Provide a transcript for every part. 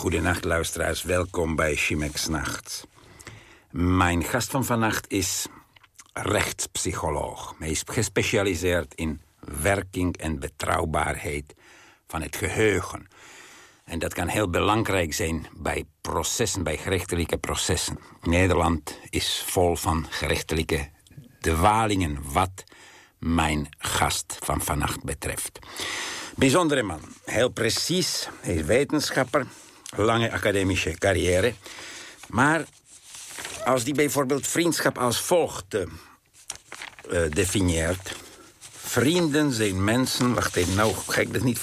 Goedenacht, luisteraars. Welkom bij Chimex Nacht. Mijn gast van vannacht is rechtspsycholoog. Hij is gespecialiseerd in werking en betrouwbaarheid van het geheugen. En dat kan heel belangrijk zijn bij processen, bij gerechtelijke processen. Nederland is vol van gerechtelijke dwalingen wat mijn gast van vannacht betreft. Bijzondere man, heel precies, hij is wetenschapper, lange academische carrière. Maar als die bijvoorbeeld vriendschap als volgt uh, definieert... Vrienden zijn mensen... Wacht even, nou ga ik dat niet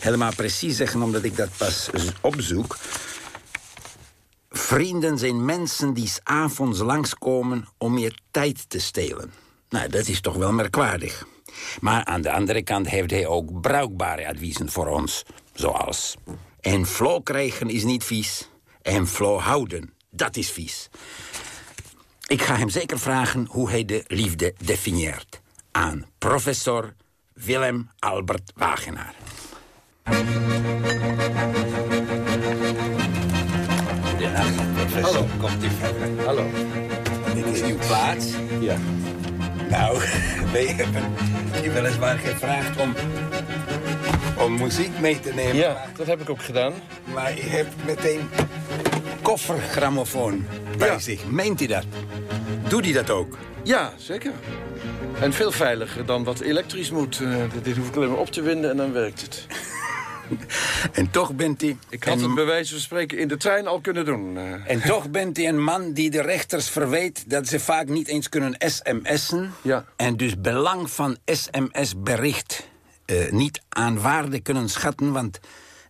helemaal precies zeggen... omdat ik dat pas opzoek. Vrienden zijn mensen die s'avonds langskomen om je tijd te stelen. Nou, dat is toch wel merkwaardig. Maar aan de andere kant heeft hij ook bruikbare adviezen voor ons. Zoals... En flow krijgen is niet vies. En flow houden, dat is vies. Ik ga hem zeker vragen hoe hij de liefde definieert. Aan professor Willem Albert Wagenaar. Professor. Hallo. Komt u verder. Hallo. Dit is uw plaats. Ja. Nou, wij hebben je weliswaar gevraagd om, om muziek mee te nemen. Ja, dat heb ik ook gedaan. Maar je hebt meteen koffergrammofoon bij Ja. zich. Meent hij dat? Doet hij dat ook? Ja, zeker. En veel veiliger dan wat elektrisch moet. Eh, dit hoef ik alleen maar op te winden en dan werkt het. En toch bent hij... Ik had het bij wijze van spreken in de trein al kunnen doen. eh. En toch bent hij een man die de rechters verweet... dat ze vaak niet eens kunnen sms'en. Ja. En dus belang van sms-bericht eh, niet aan waarde kunnen schatten... want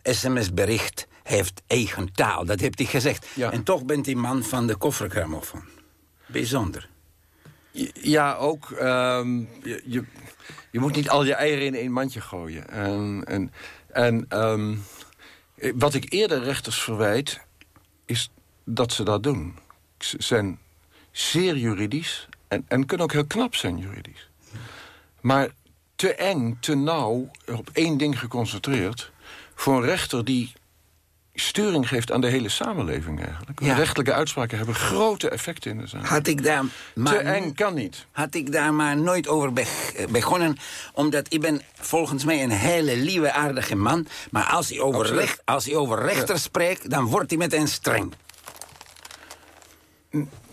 sms-bericht heeft eigen taal. Dat heeft hij gezegd. Ja. En toch bent hij man van de koffergrammofoon. Bijzonder. Ja, ook. ehm, je, je, je moet niet al je eieren in één mandje gooien. En, en, en ehm, wat ik eerder rechters verwijt, is dat ze dat doen. Ze zijn zeer juridisch en, en kunnen ook heel knap zijn juridisch. Maar te eng, te nauw, op één ding geconcentreerd... voor een rechter die sturing geeft aan de hele samenleving eigenlijk. Ja. Rechtelijke uitspraken hebben grote effecten in de zaak. Had ik daar... Te maar- eng kan niet. had ik daar maar nooit over eh, begonnen. Omdat ik ben volgens mij een hele lieve, aardige man. Maar als hij over, recht, als hij over rechter spreekt, dan wordt hij meteen streng.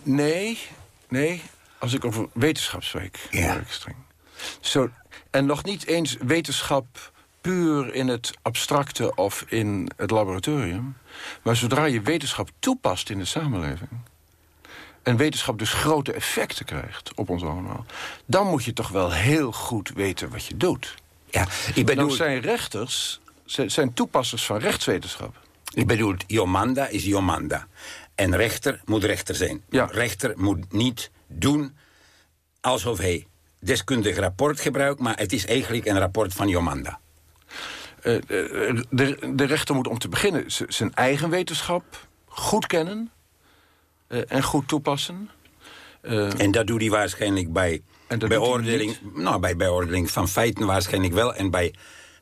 Nee, nee. Als ik over wetenschap spreek, Ja. word ik streng. Zo, en nog niet eens wetenschap puur in het abstracte of in het laboratorium. Maar zodra je wetenschap toepast in de samenleving... en wetenschap dus grote effecten krijgt op ons allemaal... dan moet je toch wel heel goed weten wat je doet. Ja, ik bedoel, Nou zijn rechters zijn toepassers van rechtswetenschap. ik bedoel, Jomanda is Jomanda. En rechter moet rechter zijn. Ja. Rechter moet niet doen alsof hij deskundig rapport gebruikt... maar het is eigenlijk een rapport van Jomanda. Eh, eh, de, de rechter moet om te beginnen zijn eigen wetenschap goed kennen eh, en goed toepassen. En dat doet hij waarschijnlijk bij beoordeling... Nou, bij beoordeling van feiten waarschijnlijk wel. En bij...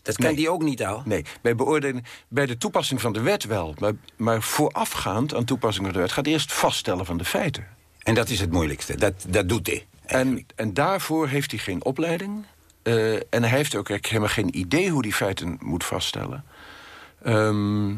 Dat kan Nee. hij ook niet al. nee, bij, beoordeling, bij de toepassing van de wet wel. Maar, maar voorafgaand aan toepassing van de wet gaat hij eerst vaststellen van de feiten. En dat is het moeilijkste. Dat, dat doet hij. En, en daarvoor heeft hij geen opleiding. eh, en hij heeft ook helemaal geen idee hoe die feiten moet vaststellen. Ehm,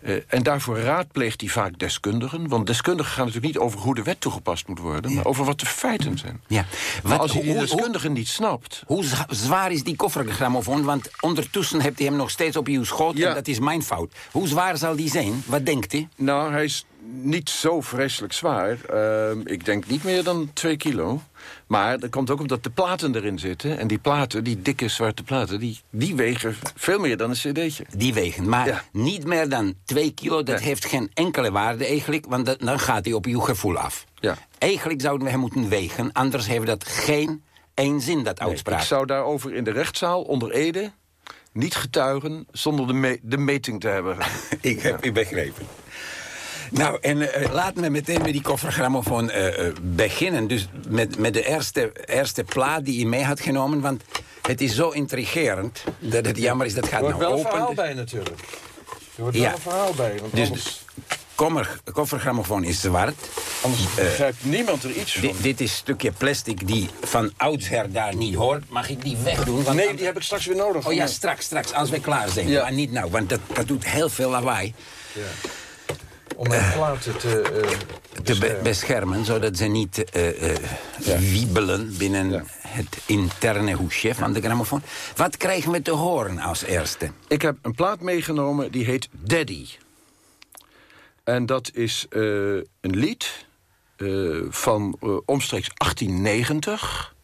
eh, en daarvoor raadpleegt hij vaak deskundigen. Want deskundigen gaan natuurlijk niet over hoe de wet toegepast moet worden... maar over wat de feiten zijn. Ja. Maar Wat- als je die deskundigen niet snapt... Hoe zwaar is die koffergrammofoon? Want ondertussen hebt hij hem nog steeds op uw schoot. Ja. En dat is mijn fout. Hoe zwaar zal die zijn? Wat denkt u? Nou, hij is niet zo vreselijk zwaar. Ehm, ik denk niet meer dan twee kilo. Maar dat komt ook omdat de platen erin zitten. En die platen, die dikke zwarte platen... die, die wegen veel meer dan een cd'tje. Die wegen. Maar Ja. niet meer dan twee kilo. Dat heeft geen enkele waarde eigenlijk. Want dat- dan gaat hij op uw gevoel af. Ja. Eigenlijk zouden we hem moeten wegen. Anders heeft dat geen één zin, dat Nee, uitspraak. ik zou daarover in de rechtszaal onder Ede niet getuigen... zonder de, me- de meting te hebben. Ik heb u begrepen. Nou, en eh, laten we meteen met die koffergrammofoon eh, eh, beginnen. Dus met, met de eerste, eerste plaat die je mee had genomen. Want het is zo intrigerend dat het jammer is dat gaat Er wordt nou wel een open. verhaal bij natuurlijk. Er wordt Ja. wel een verhaal bij, want Dus anders, Kommer, koffergrammofoon is zwart. anders begrijpt niemand er iets van. Di- dit is een stukje plastic die van oudsher daar niet hoort. Mag ik die wegdoen? Want Nee, die heb ik straks weer nodig. Oh ja, straks, straks, als we klaar zijn. Ja. Maar niet nou, want dat, dat doet heel veel lawaai. Om mijn platen te... eh, Te be- beschermen. beschermen, zodat ze niet eh, eh, wiebelen binnen Ja. het interne hoesje van de grammofoon. Wat krijgen we te horen als eerste? Ik heb een plaat meegenomen die heet Daddy. En dat is eh, een lied eh, van omstreeks 1890.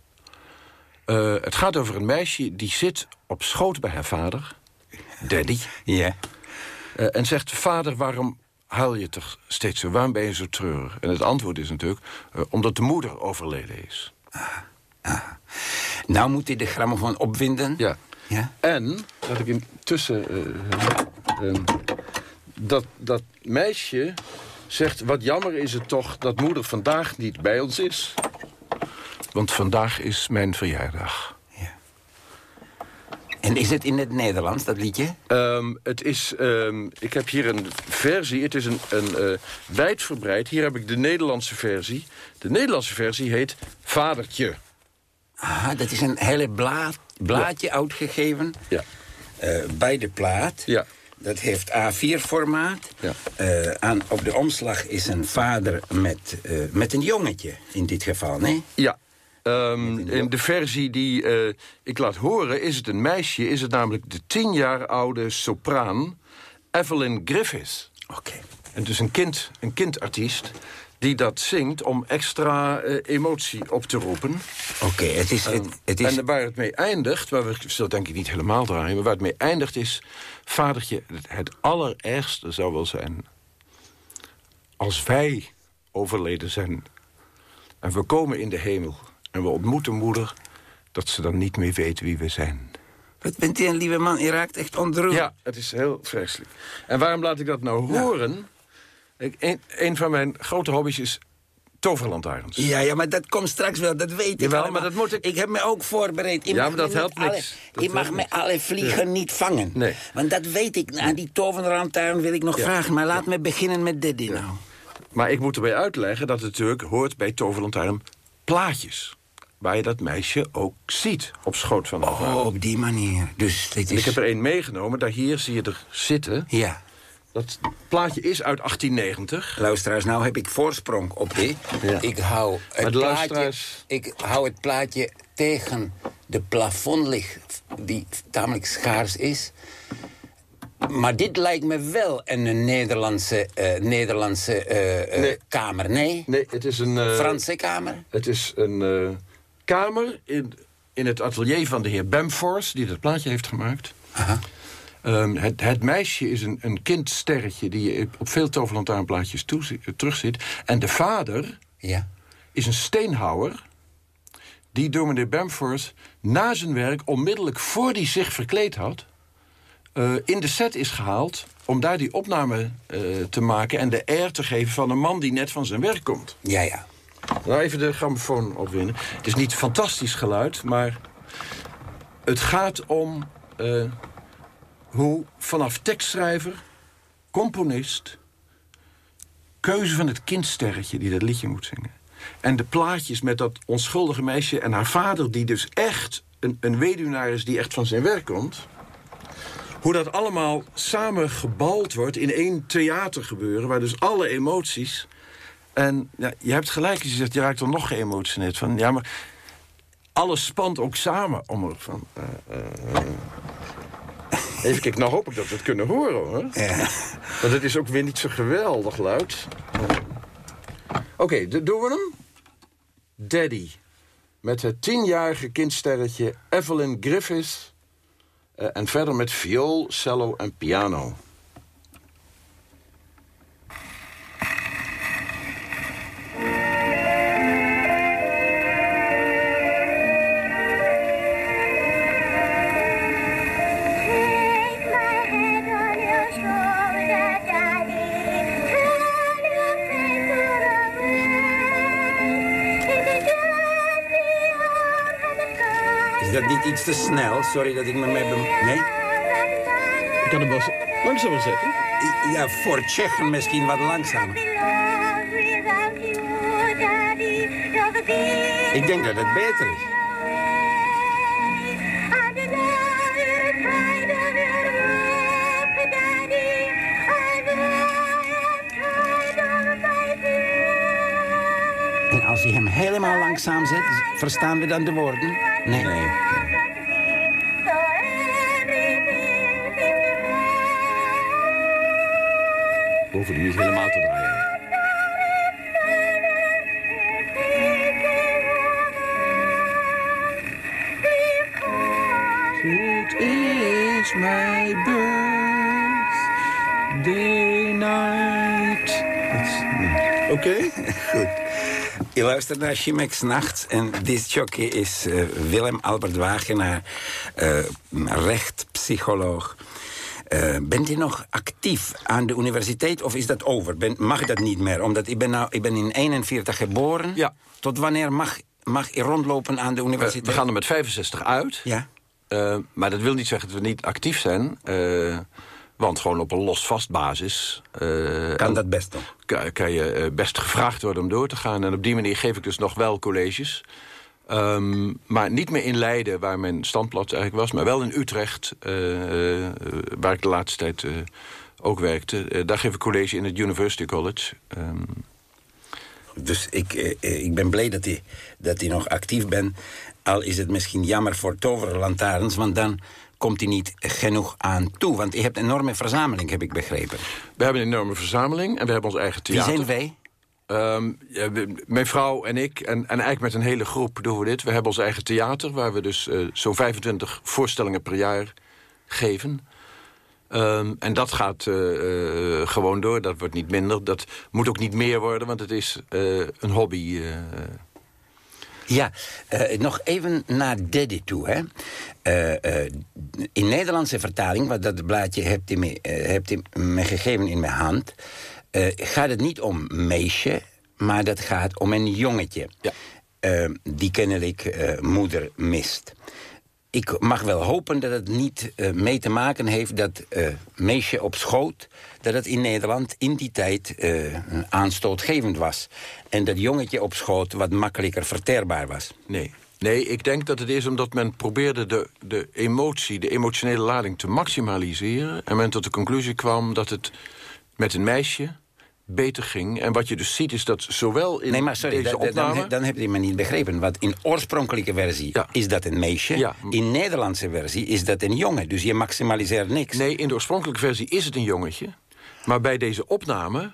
Eh, het gaat over een meisje die zit op schoot bij haar vader, Daddy. Ja. eh, en zegt, vader, waarom huil je toch steeds zo? Waarom ben je zo treurig? En het antwoord is natuurlijk, eh, omdat de moeder overleden is. Nou moet hij de grammofoon opwinden. Ja. Ja? En, dat ik intussen... eh, dat, dat meisje zegt... wat jammer is het toch dat moeder vandaag niet bij ons is. Want vandaag is mijn verjaardag. En is het in het Nederlands, dat liedje? Ehm, het is, ehm, ik heb hier een versie. Het is een, een eh, wijdverbreid. Hier heb ik de Nederlandse versie. De Nederlandse versie heet Vadertje. Ah, dat is een hele blaad, blaadje uitgegeven Ja. eh, bij de plaat. Ja. Dat heeft A4-formaat. Ja. Eh, aan, op de omslag is een vader met, met een jongetje, in dit geval, nee? Ja. Ehm, in de versie die eh, ik laat horen is het een meisje. Is het namelijk de tien jaar oude sopraan Evelyn Griffiths. Oké. En dus een, kind, een kindartiest die dat zingt om extra eh, emotie op te roepen. Oké, het is... Het, het is En waar het mee eindigt, waar we zullen denk ik niet helemaal draaien... maar waar het mee eindigt is... vadertje, het allerergste zou wel zijn... als wij overleden zijn... en we komen in de hemel en we ontmoeten moeder... dat ze dan niet meer weet wie we zijn. wat bent u een lieve man? Je raakt echt ontroerd. Ja, het is heel vreselijk. En waarom laat ik dat nou horen? Ik, een, een van mijn grote hobby's is toverlantaarns. Ja, ja, maar dat komt straks wel, dat weet ik allemaal. maar dat moet ik- Ik heb me ook voorbereid. Ja, maar dat helpt alle- niks. Dat je mag me alle vliegen niet vangen. Nee. Want dat weet ik. Aan die tovenlantaarn wil ik nog Ja. vragen. Maar laat me beginnen met dit nou. Maar ik moet erbij uitleggen dat het natuurlijk hoort bij toverlantaarn plaatjes. Waar je dat meisje ook ziet op schoot van haar vader. Oh, op die manier. Dus dit En is... ik heb er één meegenomen, daar hier zie je er zitten. Ja. Dat plaatje is uit 1890. Luisteraars, nou heb ik voorsprong op dit. Ja. Ik, hou het de plaatje, luisteraars- ik hou het plaatje tegen de plafondlicht, die tamelijk schaars is. Maar dit lijkt me wel een Nederlandse, eh, Nederlandse eh, eh, Nee. kamer. Nee? Nee, het is een... Franse kamer? Het is een kamer in, in het atelier van de heer Bamforce... die dat plaatje heeft gemaakt. Aha. Ehm, het, het meisje is een, een kindsterretje... die je op veel toverlantaarnplaatjes terugziet. En de vader Ja. is een steenhouwer... die door meneer Bamforth na zijn werk... onmiddellijk voor hij zich verkleed had... eh, in de set is gehaald om daar die opname eh, te maken... en de air te geven van een man die net van zijn werk komt. Ja, ja. Nou, even de grammofoon opwinnen. Het is niet fantastisch geluid, maar het gaat om eh, hoe vanaf tekstschrijver, componist, keuze van het kindsterretje die dat liedje moet zingen. En de plaatjes met dat onschuldige meisje en haar vader, die dus echt een, een weduwnaar is die echt van zijn werk komt. Hoe dat allemaal samen gebald wordt in één theatergebeuren, waar dus alle emoties en ja, je hebt gelijk je zegt, je raakt er nog geëmotioneerd van. Ja, maar alles spant ook samen om er van... eh, eh. Even kijken, nou hoop ik dat we het kunnen horen, hoor. Ja. Want het is ook weer niet zo geweldig luid. Oké, d- doen we hem? Daddy. Met het tienjarige kindsterretje Evelyn Griffiths. eh, en verder met viool, cello en piano. Niet iets te snel? Sorry dat ik me mee... Nee? Ik kan hem wel langzamer zetten. Ja, voor Tsjechen misschien wat langzamer. Ik denk dat het beter is. En als je hem helemaal langzaam zet, verstaan we dan de woorden? Nee. Nee. We hoeven die niet helemaal te draaien. It is my birthday night. Oké? Goed. Je luistert naar Chimex Nacht en discjockey is eh, Willem Albert Wagenaar, eh rechtpsycholoog. Eh, bent u nog actief aan de universiteit of is dat over? Ben, mag dat niet meer? Omdat ik ben, nou, ik ben in 41 geboren. Ja. Tot wanneer mag, mag ik rondlopen aan de We, universiteit? we gaan er met 65 uit. Ja. Eh, maar dat wil niet zeggen dat we niet actief zijn. eh, want gewoon op een los-vast basis... eh, Kan dat best nog? kan, kan je eh, best gevraagd worden om door te gaan. En op die manier geef ik dus nog wel colleges. Ehm, maar niet meer in Leiden, waar mijn standplaats eigenlijk was... maar wel in Utrecht, eh, eh, waar ik de laatste tijd eh, ook werkte. Eh, daar geef ik college in het University College. Ehm, Dus ik, ik ben blij dat hij dat hij nog actief bent. Al is het misschien jammer voor toverlantaarns, want dan komt hij niet genoeg aan toe. Want je hebt een enorme verzameling, heb ik begrepen. we hebben een enorme verzameling en we hebben ons eigen Wie theater. zijn wij? Ehm, mijn vrouw en ik, en, en eigenlijk met een hele groep doen we dit. We hebben ons eigen theater, waar we dus eh, zo'n 25 voorstellingen per jaar geven. Ehm, en dat gaat eh, eh, gewoon door, dat wordt niet minder. Dat moet ook niet meer worden, want het is een hobby. Ja, nog even naar Daddy toe. Hè. In Nederlandse vertaling, want dat blaadje hebt u hebt u me gegeven in mijn hand... eh, gaat het niet om meisje, maar dat gaat om een jongetje. Ja. eh, die kennelijk eh, moeder mist. Ik mag wel hopen dat het niet mee te maken heeft dat meisje op schoot... dat het in Nederland in die tijd aanstootgevend was. En dat jongetje op schoot wat makkelijker verteerbaar was. Nee. Nee, ik denk dat het is omdat men probeerde de, de emotie, de emotionele lading te maximaliseren. En men tot de conclusie kwam dat het met een meisje beter ging. En wat je dus ziet is dat zowel in Nee, maar sorry, deze opname... dan, dan heb je me niet begrepen. Want in oorspronkelijke versie Ja. is dat een meisje. Ja. In Nederlandse versie is dat een jongen. Dus je maximaliseert niks. Nee, in de oorspronkelijke versie is het een jongetje. Maar bij deze opname...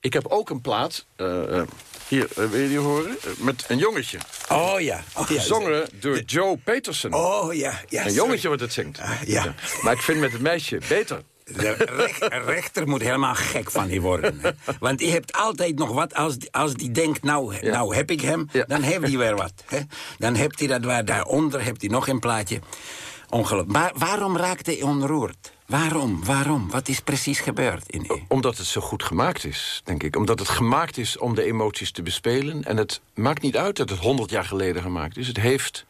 Ik heb ook een plaat... eh, eh, hier, eh, wil je die horen? Met een jongetje. Oh ja. Oh, ja. Gezongen door Joe Peterson. Oh ja. ja een sorry. jongetje wat het zingt. Ah, ja. Maar ik vind met het meisje beter. De rech- rechter moet helemaal gek van die worden. hè. Want die hebt altijd nog wat. Als die, als die denkt, nou, Ja. nou heb ik hem, Ja. dan heeft hij weer wat. Hè. Dan hebt hij dat waar daaronder, hebt hij nog een plaatje. Ongelooflijk. Maar waarom raakte hij onroerd? Waarom? Waarom? Wat is precies gebeurd in u? Omdat het zo goed gemaakt is, denk ik. Omdat het gemaakt is om de emoties te bespelen. En het maakt niet uit dat het 100 jaar geleden gemaakt is. Het heeft,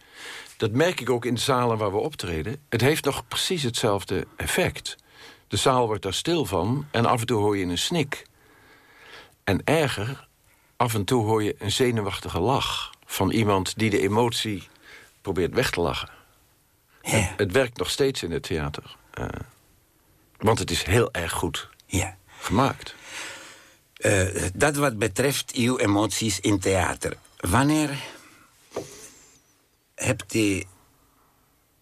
dat merk ik ook in de zalen waar we optreden... het heeft nog precies hetzelfde effect. De zaal wordt daar stil van en af en toe hoor je een snik. En erger, af en toe hoor je een zenuwachtige lach... van iemand die de emotie probeert weg te lachen. Ja. Het werkt nog steeds in het theater. eh, want het is heel erg goed ja. gemaakt. Eh, dat wat betreft uw emoties in theater. Wanneer hebt u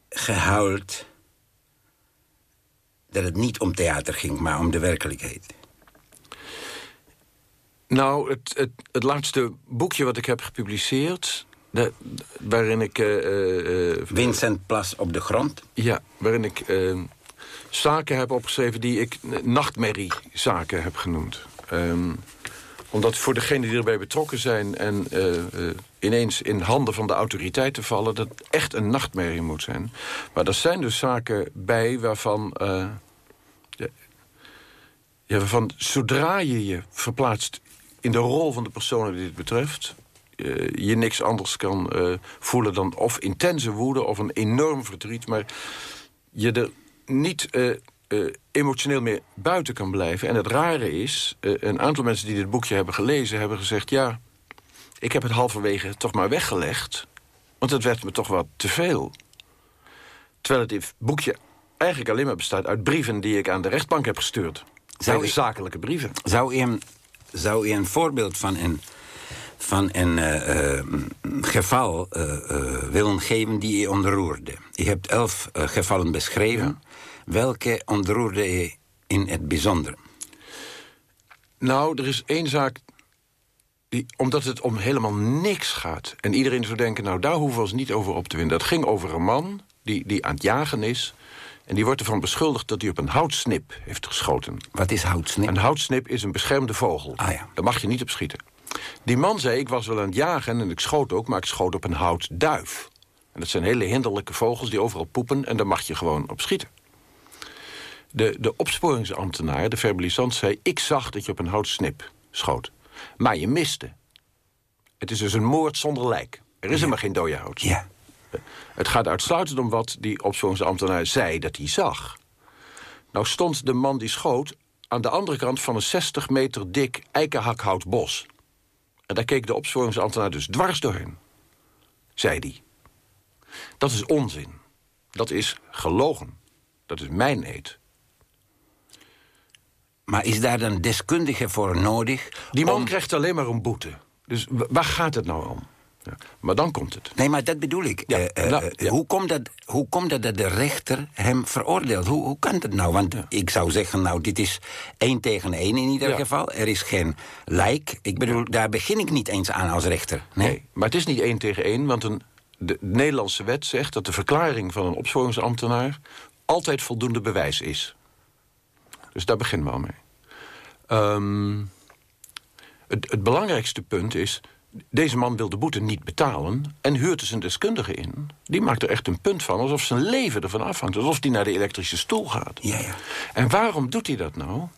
gehuild dat het niet om theater ging, maar om de werkelijkheid? Nou, het, het, het laatste boekje wat ik heb gepubliceerd... de- waarin ik... eh, eh, Vincent Plas op de grond. ja, waarin ik zaken heb opgeschreven... die ik nachtmerriezaken heb genoemd. Ehm, omdat voor degenen die erbij betrokken zijn... en eh, eh, ineens in handen van de autoriteiten vallen... dat echt een nachtmerrie moet zijn. Maar er zijn dus zaken bij waarvan... eh, ja, waarvan zodra je je verplaatst in de rol van de personen die het betreft... je niks anders kan voelen dan of intense woede of een enorm verdriet... maar je er niet eh, emotioneel meer buiten kan blijven. En het rare is, eh, een aantal mensen die dit boekje hebben gelezen... hebben gezegd, ja, ik heb het halverwege toch maar weggelegd... want het werd me toch wat te veel. Terwijl het dit boekje eigenlijk alleen maar bestaat uit brieven... die ik aan de rechtbank heb gestuurd. Zakelijke brieven. Zou u een, zou u een voorbeeld van een, van een eh, geval willen geven die u ontroerde? U hebt elf gevallen beschreven. Welke ontroerde u in het bijzonder? Nou, er is één zaak... Die, omdat het om helemaal niks gaat. En iedereen zou denken, nou, daar hoeven we ons niet over op te winnen. Dat ging over een man die, die aan het jagen is... en die wordt ervan beschuldigd dat hij op een houtsnip heeft geschoten. Wat is houtsnip? Een houtsnip is een beschermde vogel. Ah, ja. Daar mag je niet op schieten. Die man zei, ik was wel aan het jagen en ik schoot ook... maar ik schoot op een houtduif. En dat zijn hele hinderlijke vogels die overal poepen... en daar mag je gewoon op schieten. De, de opsporingsambtenaar, de verbalisant, zei... ik zag dat je op een houtsnip schoot. Maar je miste. Het is dus een moord zonder lijk. Er is helemaal geen dode hout. Ja. Het gaat uitsluitend om wat die opsporingsambtenaar zei dat hij zag. Nou stond de man die schoot aan de andere kant van een 60 meter dik eikenhakhoutbos. En daar keek de opsporingsambtenaar dus dwars doorheen. Zei hij. Dat is onzin. Dat is gelogen. Dat is mijn eed. Maar is daar dan deskundige voor nodig? Die man om- krijgt alleen maar een boete. Dus wa- waar gaat het nou om? Ja. Maar dan komt het. Nee, maar dat bedoel ik. Ja, Eh, eh, nou, eh, ja. Hoe, komt dat, hoe komt dat dat de rechter hem veroordeelt? Hoe, hoe kan dat nou? Want ik zou zeggen, nou, dit is één tegen één in ieder geval. Er is geen lijk. Ik bedoel, daar begin ik niet eens aan als rechter. Nee. Nee, maar het is niet één tegen één, want een, de Nederlandse wet zegt dat de verklaring van een opsporingsambtenaar altijd voldoende bewijs is. Dus daar beginnen we al mee. Ehm, het, het belangrijkste punt is, deze man wil de boete niet betalen en huurt dus een deskundige in. Die maakt er echt een punt van, alsof zijn leven ervan afhangt, alsof hij naar de elektrische stoel gaat. Ja, ja. En waarom doet hij dat nou?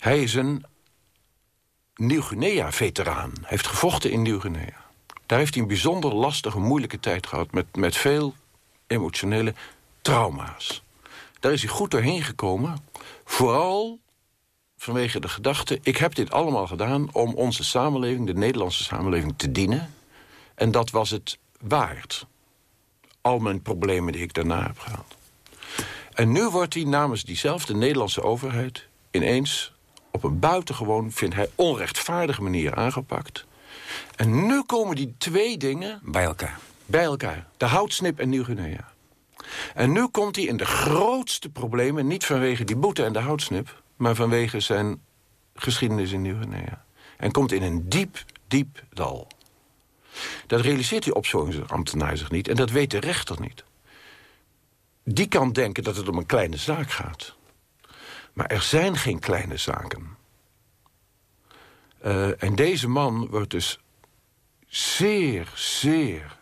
Hij is een Nieuw-Guinea-veteraan. Hij heeft gevochten in Nieuw-Guinea. Daar heeft hij een bijzonder lastige, moeilijke tijd gehad... met, met veel emotionele trauma's. Daar is hij goed doorheen gekomen. Vooral vanwege de gedachte... ik heb dit allemaal gedaan om onze samenleving... de Nederlandse samenleving te dienen. En dat was het waard. Al mijn problemen die ik daarna heb gehad. En nu wordt hij namens diezelfde Nederlandse overheid... ineens op een buitengewoon, vindt hij, onrechtvaardige manier aangepakt. En nu komen die twee dingen Bij elkaar. bij elkaar. De houtsnip en Nieuw-Guinea. En nu komt hij in de grootste problemen... niet vanwege die boete en de houtsnip... maar vanwege zijn geschiedenis in Nieuw-Guinea. En komt in een diep, diep dal. Dat realiseert die opsporingsambtenaar zich niet... en dat weet de rechter niet. Die kan denken dat het om een kleine zaak gaat. Maar er zijn geen kleine zaken. Eh, en deze man wordt dus zeer, zeer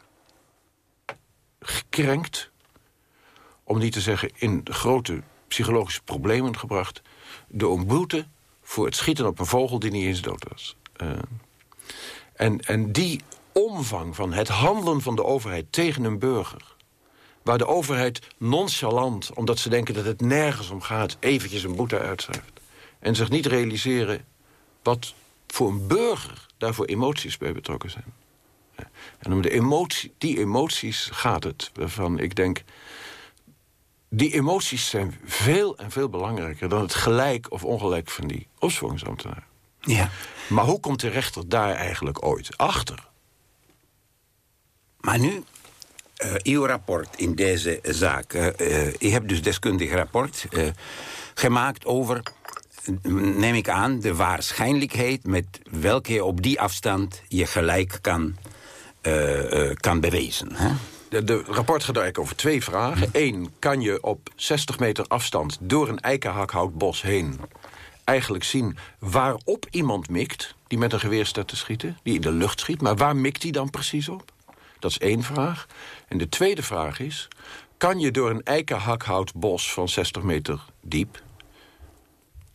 gekrenkt. Om niet te zeggen in grote psychologische problemen gebracht. door een boete voor het schieten op een vogel die niet eens dood was. Eh, en, en die omvang van het handelen van de overheid tegen een burger. Waar de overheid nonchalant, omdat ze denken dat het nergens om gaat, eventjes een boete uitschrijft. En zich niet realiseren wat voor een burger daarvoor emoties bij betrokken zijn. En om de emotie, die emoties gaat het, waarvan ik denk... die emoties zijn veel en veel belangrijker... dan het gelijk of ongelijk van die opsporingsambtenaar. Ja. Maar hoe komt de rechter daar eigenlijk ooit achter? Maar nu, eh, uw rapport in deze zaak. eh, eh, u hebt dus deskundig rapport gemaakt over, eh, neem ik aan, de waarschijnlijkheid met welke je op die afstand je gelijk kan, eh, eh, kan bewijzen. Hè? De, de rapport gaat eigenlijk over twee vragen. Eén, kan je op 60 meter afstand door een eikenhakhoutbos heen... eigenlijk zien waarop iemand mikt... die met een geweer staat te schieten, die in de lucht schiet. Maar waar mikt hij dan precies op? Dat is één vraag. En de tweede vraag is... kan je door een eikenhakhoutbos van 60 meter diep...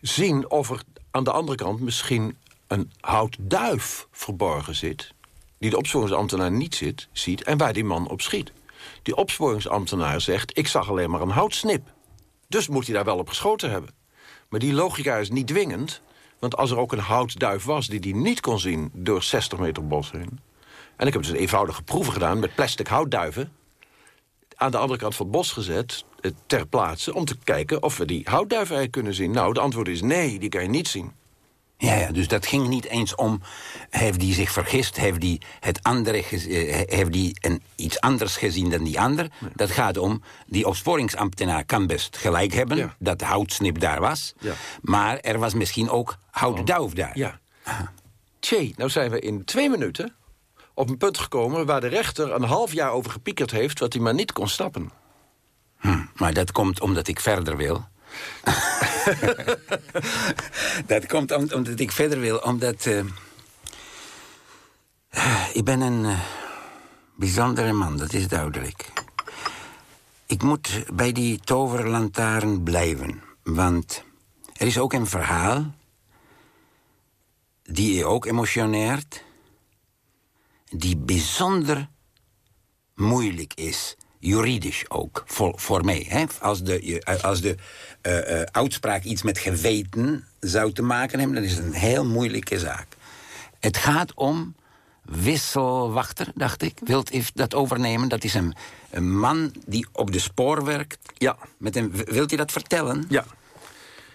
zien of er aan de andere kant misschien een houtduif verborgen zit... die de opsporingsambtenaar niet zit, ziet en waar die man op schiet. Die opsporingsambtenaar zegt, ik zag alleen maar een houtsnip. Dus moet hij daar wel op geschoten hebben. Maar die logica is niet dwingend. Want als er ook een houtduif was die hij niet kon zien door 60 meter bos heen. En ik heb dus een eenvoudige proeven gedaan met plastic houtduiven. Aan de andere kant van het bos gezet, eh, ter plaatse, om te kijken of we die houtduiven kunnen zien. Nou, het antwoord is nee, die kan je niet zien. Ja, ja, dus dat ging niet eens om... heeft die zich vergist, heeft die, het andere eh, heeft die een, iets anders gezien dan die ander. Dat gaat om, die opsporingsambtenaar kan best gelijk hebben... Ja. dat houtsnip daar was. Ja. Maar er was misschien ook houtduif daar. Ja. Tjee, nou zijn we in twee minuten op een punt gekomen... waar de rechter een half jaar over gepiekerd heeft... wat hij maar niet kon stappen. Hm, maar dat komt omdat ik verder wil. dat komt om- omdat ik verder wil, omdat... eh, ik ben een eh, bijzondere man, dat is duidelijk. Ik moet bij die toverlantaarn blijven, want er is ook een verhaal... die je ook emotioneert... die bijzonder moeilijk is, juridisch ook, voor, voor mij. Hè? Als de, als de eh, eh, uitspraak iets met geweten zou te maken hebben... dan is het een heel moeilijke zaak. Het gaat om wisselwachter, dacht ik. Wilt u dat overnemen? Dat is een, een man die op de spoor werkt. Ja. Met een, wilt u dat vertellen? Ja.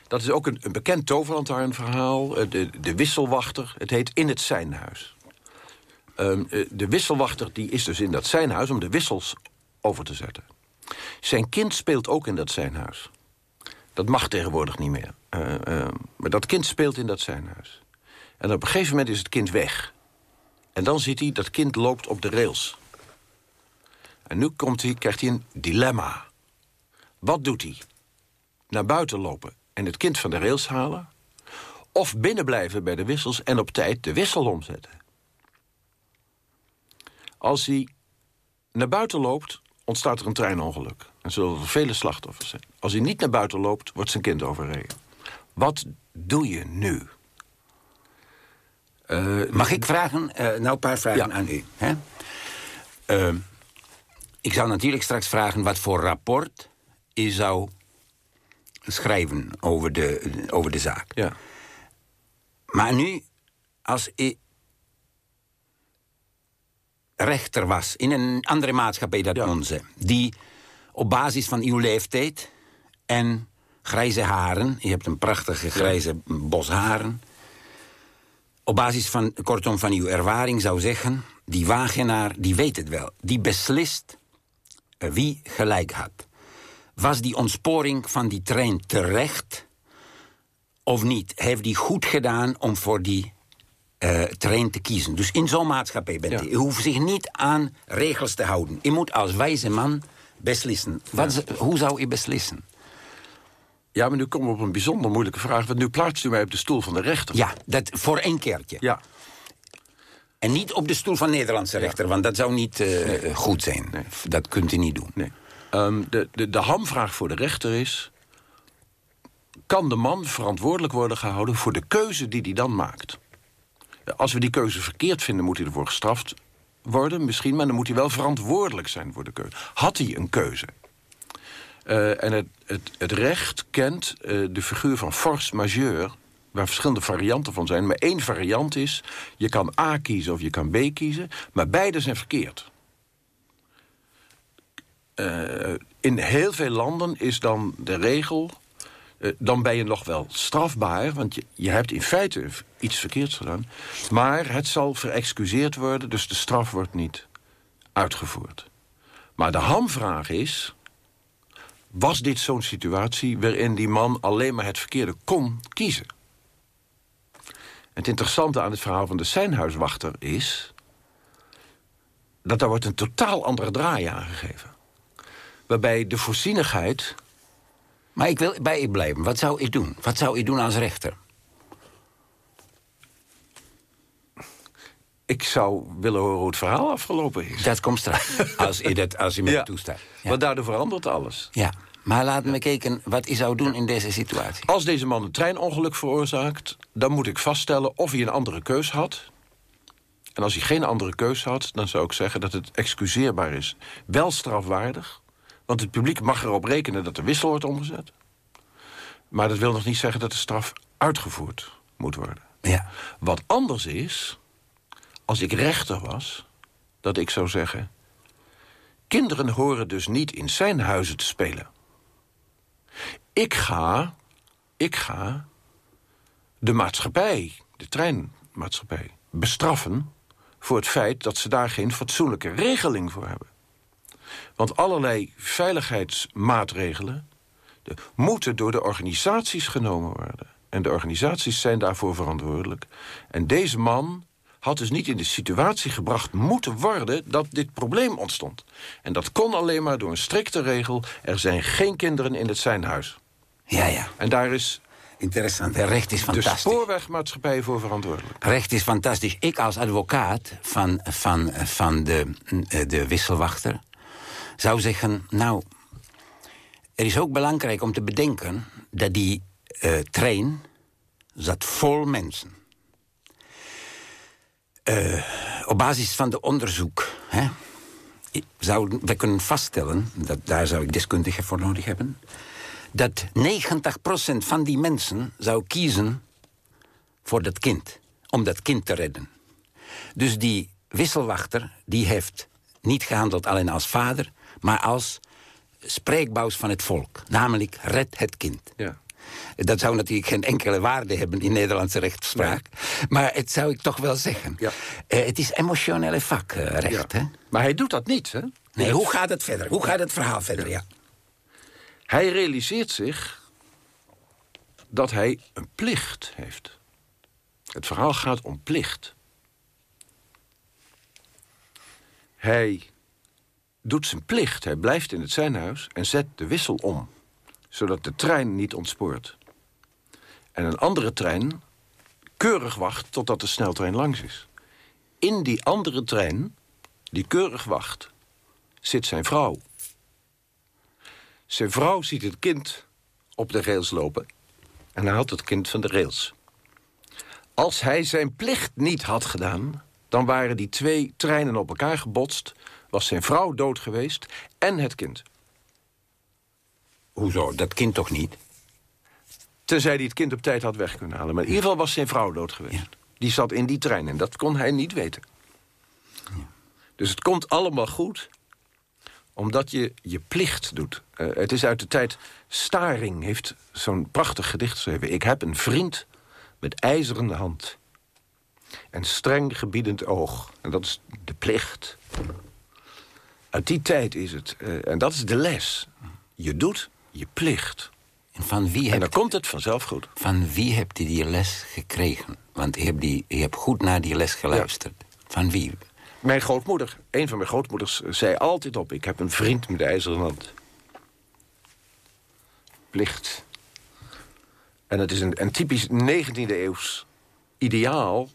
Dat is ook een, een bekend toverlantaarnverhaal. eh, De, de wisselwachter. Het heet In het Zijnhuis. Ehm, eh, de wisselwachter die is dus in dat zijnhuis om de wissels over te zetten. Zijn kind speelt ook in dat zijnhuis. Dat mag tegenwoordig niet meer. Eh, eh, maar dat kind speelt in dat zijnhuis. En op een gegeven moment is het kind weg. En dan ziet hij dat kind loopt op de rails. En nu komt hij, krijgt hij een dilemma. Wat doet hij? Naar buiten lopen en het kind van de rails halen? Of binnenblijven bij de wissels en op tijd de wissel omzetten? Als hij naar buiten loopt, ontstaat er een treinongeluk. En zullen er vele slachtoffers zijn. Als hij niet naar buiten loopt, wordt zijn kind overreden. Wat doe je nu? Eh, Mag ik vragen, eh, nou een paar vragen Ja. aan u. Hè? Ehm, ik zou natuurlijk straks vragen wat voor rapport u zou schrijven over de, over de zaak. ja. Maar nu, als u rechter was in een andere maatschappij dan Ja. onze... die op basis van uw leeftijd en grijze haren... je hebt een prachtige grijze bos haren... op basis van, kortom, van uw ervaring zou zeggen... die wagenaar, die weet het wel. Die beslist wie gelijk had. Was die ontsporing van die trein terecht of niet? Heeft die goed gedaan om voor die eh, trein te kiezen? Dus in zo'n maatschappij bent Ja. u. U hoeft zich niet aan regels te houden. U moet als wijze man beslissen. Wat, Hoe zou u beslissen? ja, maar nu komen we op een bijzonder moeilijke vraag. Want nu plaatst u mij op de stoel van de rechter. Ja, dat voor één keertje. Ja. En niet op de stoel van Nederlandse rechter, want dat zou niet eh, goed zijn. Dat kunt u niet doen. Nee. Ehm, de, de, de hamvraag voor de rechter is... kan de man verantwoordelijk worden gehouden... voor de keuze die hij dan maakt? Als we die keuze verkeerd vinden, moet hij ervoor gestraft worden, misschien... maar dan moet hij wel verantwoordelijk zijn voor de keuze. Had hij een keuze? Eh, en het, het, het recht kent eh, de figuur van force majeure... waar verschillende varianten van zijn. Maar één variant is, je kan A kiezen of je kan B kiezen... maar beide zijn verkeerd. Eh, in heel veel landen is dan de regel... eh, dan ben je nog wel strafbaar, want je, je hebt in feite iets verkeerds gedaan. Maar het zal verexcuseerd worden, dus de straf wordt niet uitgevoerd. Maar de hamvraag is... was dit zo'n situatie waarin die man alleen maar het verkeerde kon kiezen? Het interessante aan het verhaal van de Seinhuiswachter is... dat daar wordt een totaal andere draai aan gegeven. Waarbij de voorzienigheid... Maar ik wil bij u blijven. Wat zou u doen? Wat zou u doen als rechter? Ik zou willen horen hoe het verhaal afgelopen is. Dat komt straks, als u, dat, als u me Ja. toestaat. Ja. Want daardoor verandert alles. ja. Maar laten we kijken wat u zou doen in deze situatie. Als deze man een treinongeluk veroorzaakt... dan moet ik vaststellen of hij een andere keus had. En als hij geen andere keus had... dan zou ik zeggen dat het excuseerbaar is. Wel strafwaardig. Want het publiek mag erop rekenen dat de wissel wordt omgezet. Maar dat wil nog niet zeggen dat de straf uitgevoerd moet worden. Ja. Wat anders is, als ik rechter was, dat ik zou zeggen... kinderen horen dus niet in zijn huizen te spelen. Ik ga, ik ga de maatschappij, de treinmaatschappij, bestraffen... voor het feit dat ze daar geen fatsoenlijke regeling voor hebben. Want allerlei veiligheidsmaatregelen de, moeten door de organisaties genomen worden. En de organisaties zijn daarvoor verantwoordelijk. En deze man had dus niet in de situatie gebracht moeten worden... dat dit probleem ontstond. En dat kon alleen maar door een strikte regel... er zijn geen kinderen in het zijnhuis. Ja, ja. En daar is Interessant. En recht is de fantastisch. spoorwegmaatschappij voor verantwoordelijk. Recht is fantastisch. Ik als advocaat van, van, van de, de wisselwachter zou zeggen... nou, er is ook belangrijk om te bedenken dat die eh, trein zat vol mensen. Eh, op basis van de onderzoek hè, zou, we kunnen vaststellen... Dat, daar zou ik deskundigen voor nodig hebben... dat 90% van die mensen zou kiezen voor dat kind. Om dat kind te redden. Dus die wisselwachter die heeft niet gehandeld alleen als vader... maar als spreekbuis van het volk. Namelijk, red het kind. Ja. Dat zou natuurlijk geen enkele waarde hebben in Nederlandse rechtspraak. Maar het zou ik toch wel zeggen. Ja. Eh, het is emotionele vak, recht. Hè? Maar hij doet dat niet, hè? Nee, hoe gaat het verder? Hoe gaat het verhaal verder? Ja. Hij realiseert zich dat hij een plicht heeft. Het verhaal gaat om plicht. Hij doet zijn plicht. Hij blijft in het zijnhuis en zet de wissel om. Zodat de trein niet ontspoort. En een andere trein keurig wacht totdat de sneltrein langs is. In die andere trein, die keurig wacht, zit zijn vrouw. Zijn vrouw ziet het kind op de rails lopen en had het kind van de rails. Als hij zijn plicht niet had gedaan, dan waren die twee treinen op elkaar gebotst, was zijn vrouw dood geweest en het kind. Hoezo? Dat kind toch niet? Tenzij hij het kind op tijd had weg kunnen halen. Maar in ieder geval was zijn vrouw dood geweest. Ja. Die zat in die trein en dat kon hij niet weten. Dus het komt allemaal goed omdat je je plicht doet. Eh, het is uit de tijd... Staring heeft zo'n prachtig gedicht geschreven. Ik heb een vriend met ijzeren hand. En streng gebiedend oog. En dat is de plicht. Uit die tijd is het. eh, en dat is de les. Je doet je plicht. En van wie En hebt, dan komt het vanzelf goed. van wie hebt u die les gekregen? Want je hebt, die, je hebt goed naar die les geluisterd. Van wie? Mijn grootmoeder, een van mijn grootmoeders, eh, zei altijd op... ik heb een vriend met ijzeren hand. Plicht. En het is een, een typisch 19e-eeuws ideaal.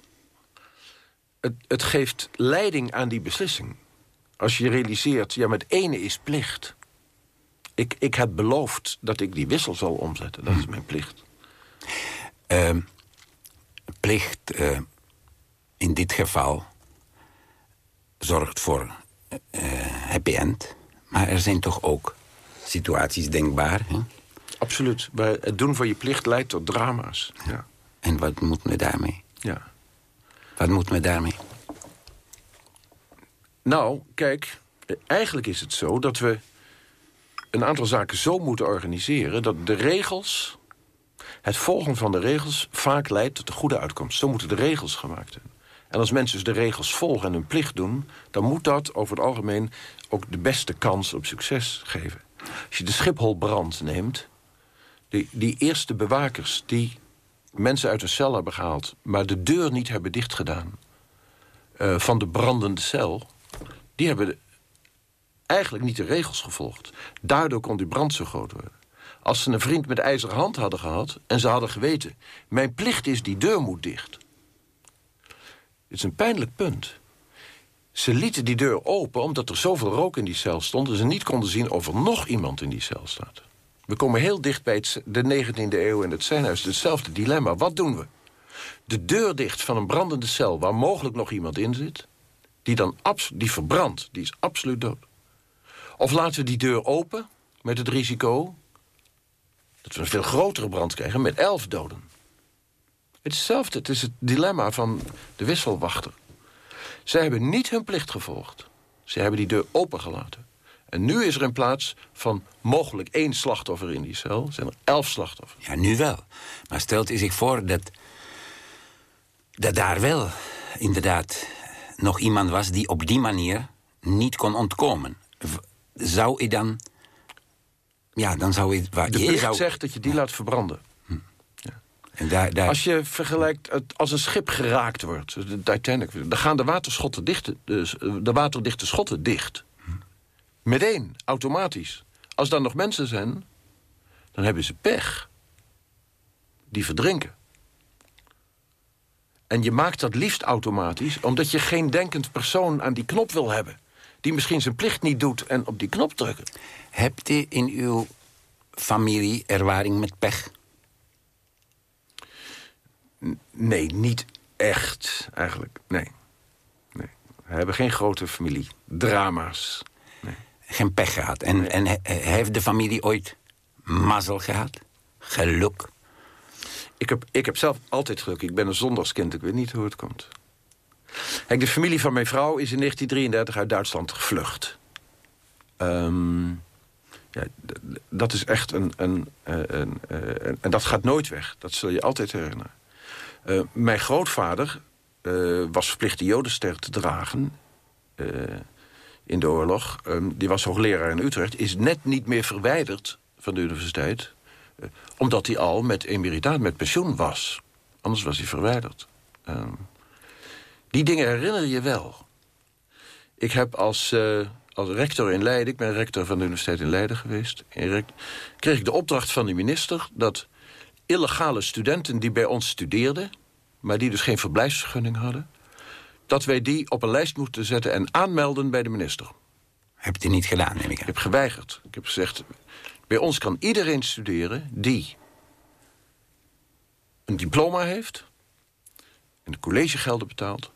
Het, het geeft leiding aan die beslissing. Als je realiseert, ja, met ene is plicht. Ik, ik heb beloofd dat ik die wissel zal omzetten. Dat is mijn plicht. Ehm, plicht eh, in dit geval zorgt voor eh, happy end. Maar er zijn toch ook situaties denkbaar. Hè? Absoluut. Maar het doen van je plicht leidt tot drama's. Ja. En wat moet men daarmee? ja. Wat moet men daarmee? Nou, kijk, eigenlijk is het zo dat we een aantal zaken zo moeten organiseren dat de regels, het volgen van de regels, vaak leidt tot een goede uitkomst. Zo moeten de regels gemaakt zijn. En als mensen dus de regels volgen en hun plicht doen, dan moet dat over het algemeen ook de beste kans op succes geven. Als je de Schipholbrand neemt, die, die eerste bewakers die mensen uit een cel hebben gehaald, maar de deur niet hebben dichtgedaan eh, van de brandende cel, die hebben eigenlijk niet de regels gevolgd. Daardoor kon die brand zo groot worden. Als ze een vriend met ijzeren hand hadden gehad en ze hadden geweten... mijn plicht is, die deur moet dicht. Dit is een pijnlijk punt. Ze lieten die deur open omdat er zoveel rook in die cel stond... en ze niet konden zien of er nog iemand in die cel staat. We komen heel dicht bij het, de 19e eeuw in het zijnhuis. Hetzelfde dilemma. Wat doen we? De deur dicht van een brandende cel waar mogelijk nog iemand in zit... die dan die verbrandt, die is absoluut dood. Of laten we die deur open met het risico Dat we een veel grotere brand kregen met elf doden. Hetzelfde, het is het dilemma van de wisselwachter. Zij hebben niet hun plicht gevolgd. Ze hebben die deur opengelaten. En nu is er in plaats van mogelijk één slachtoffer in die cel... zijn er elf slachtoffers. Ja, nu wel. Maar stelt u zich voor dat, dat daar wel inderdaad nog iemand was... die op die manier niet kon ontkomen. Zou u dan... Ja, dan zou u... waar- De je zou, zegt dat je die laat verbranden. en daar, daar, Als je vergelijkt, het, als een schip geraakt wordt, de Titanic... dan gaan de, waterschotten dicht, de waterdichte schotten dicht. Meteen, automatisch. Als dan nog mensen zijn, dan hebben ze pech. Die verdrinken. En je maakt dat liefst automatisch... omdat je geen denkend persoon aan die knop wil hebben. Die misschien zijn plicht niet doet en op die knop drukken. Hebt u in uw familie ervaring met pech? Nee, niet echt, eigenlijk. Nee. nee. We hebben geen grote familie. Drama's. Geen pech gehad. En, en he- heeft de familie ooit mazzel gehad? Geluk? Ik heb, ik heb zelf altijd geluk. Ik ben een zondagskind. Ik weet niet hoe het komt. De familie van mijn vrouw is in 1933 uit Duitsland gevlucht. Ehm, ja, dat is echt een, een, eh, eh, een- En dat gaat nooit weg. Dat zul je altijd herinneren. Eh, mijn grootvader was verplicht de jodenster te dragen... in de oorlog. Ehm, die was hoogleraar in Utrecht. Is net niet meer verwijderd van de universiteit... eh, omdat hij al met emeritaat, met pensioen was. Anders was hij verwijderd. Ehm, die dingen herinner je wel. Ik heb als, eh, als rector in Leiden... ik ben rector van de Universiteit in Leiden geweest... in kreeg ik de opdracht van de minister... dat illegale studenten die bij ons studeerden... maar die dus geen verblijfsvergunning hadden... dat wij die op een lijst moeten zetten en aanmelden bij de minister. Hebt u niet gedaan, neem ik Ik aan. heb geweigerd. Ik heb gezegd, bij ons kan iedereen studeren die een diploma heeft... en de collegegelden betaalt...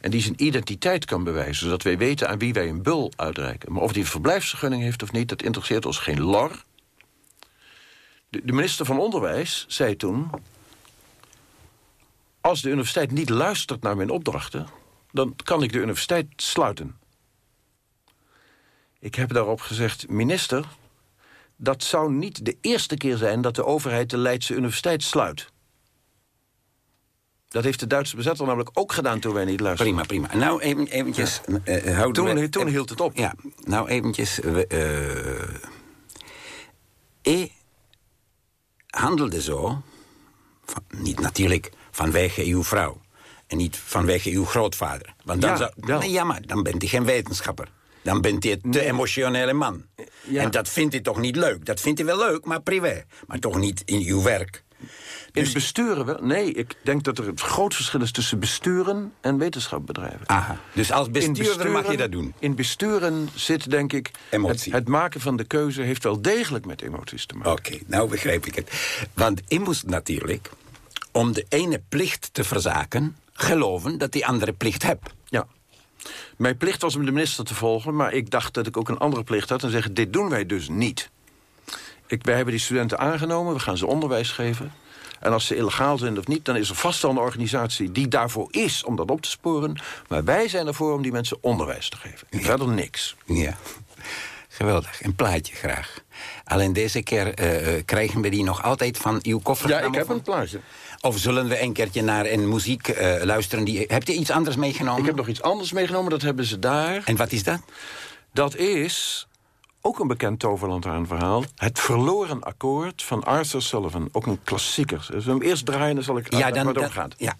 en die zijn identiteit kan bewijzen... zodat wij weten aan wie wij een bul uitreiken. Maar of die een verblijfsvergunning heeft of niet... dat interesseert ons geen lor. De, de minister van Onderwijs zei toen... als de universiteit niet luistert naar mijn opdrachten... dan kan ik de universiteit sluiten. Ik heb daarop gezegd, minister... dat zou niet de eerste keer zijn dat de overheid de Leidse universiteit sluit. Dat heeft de Duitse bezetter namelijk ook gedaan toen wij niet luisterden. Prima, prima. Nou, even, eventjes... eh, houden Toen- we- toen hield het op. Ja, nou eventjes... we, eh, ik handelde zo... Van, niet natuurlijk vanwege uw vrouw. En niet vanwege uw grootvader. Want dan Ja, zou, nee, ja, maar dan bent u geen wetenschapper. Dan bent u een te emotionele man. Ja. En dat vindt u toch niet leuk? Dat vindt u wel leuk, maar privé. Maar toch niet in uw werk. In het besturen wel? Nee, ik denk dat er een groot verschil is tussen besturen en wetenschapbedrijven. Aha, dus als In bestuurder mag je besturen- dat doen. In besturen zit, denk ik... Het, Emotie. het maken van de keuze heeft wel degelijk met emoties te maken. Oké, nou begrijp ik het. Want ik moest natuurlijk, om de ene plicht te verzaken... geloven dat die andere plicht heb. Ja. Mijn plicht was om de minister te volgen... maar ik dacht dat ik ook een andere plicht had... en zeggen, dit doen wij dus niet. Ik, wij hebben die studenten aangenomen, we gaan ze onderwijs geven... En als ze illegaal zijn of niet, dan is er vast wel een organisatie die daarvoor is om dat op te sporen. Maar wij zijn ervoor om die mensen onderwijs te geven. En verder niks. Ja, geweldig. Een plaatje graag. Alleen deze keer eh, eh, krijgen we die nog altijd van uw koffer. Ja, ik heb een plaatje. Of zullen we een keertje naar een muziek eh, luisteren? Die... Hebt u iets anders meegenomen? Ik heb nog iets anders meegenomen, dat hebben ze daar. En wat is dat? Dat is ook een bekend Toverlandhaan-verhaal. Het verloren akkoord van Arthur Sullivan. Ook een klassieker. Zullen we hem eerst draaien, dan zal ik ja, dan, dan- gaat. Ja.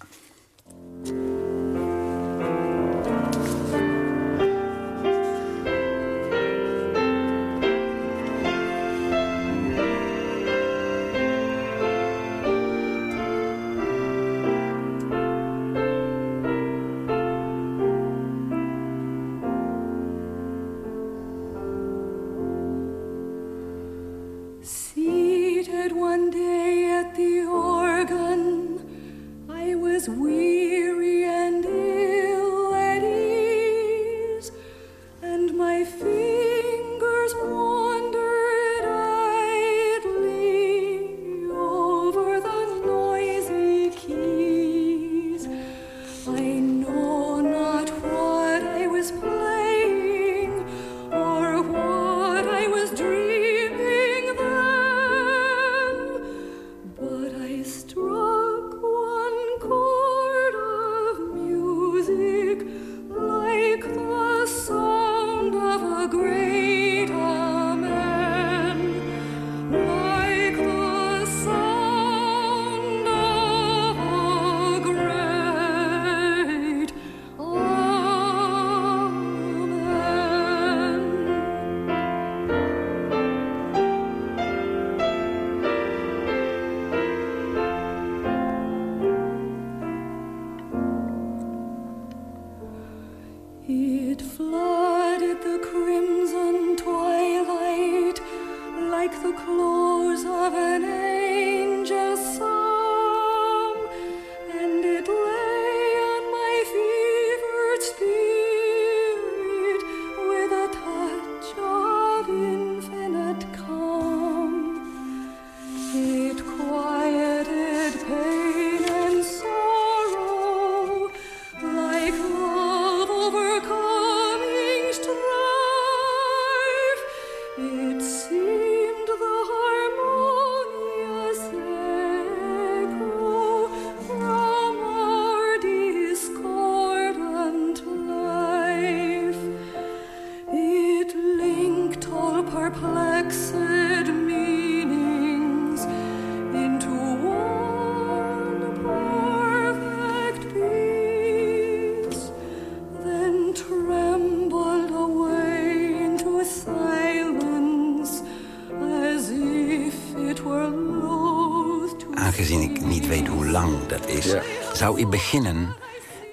Zou ik beginnen...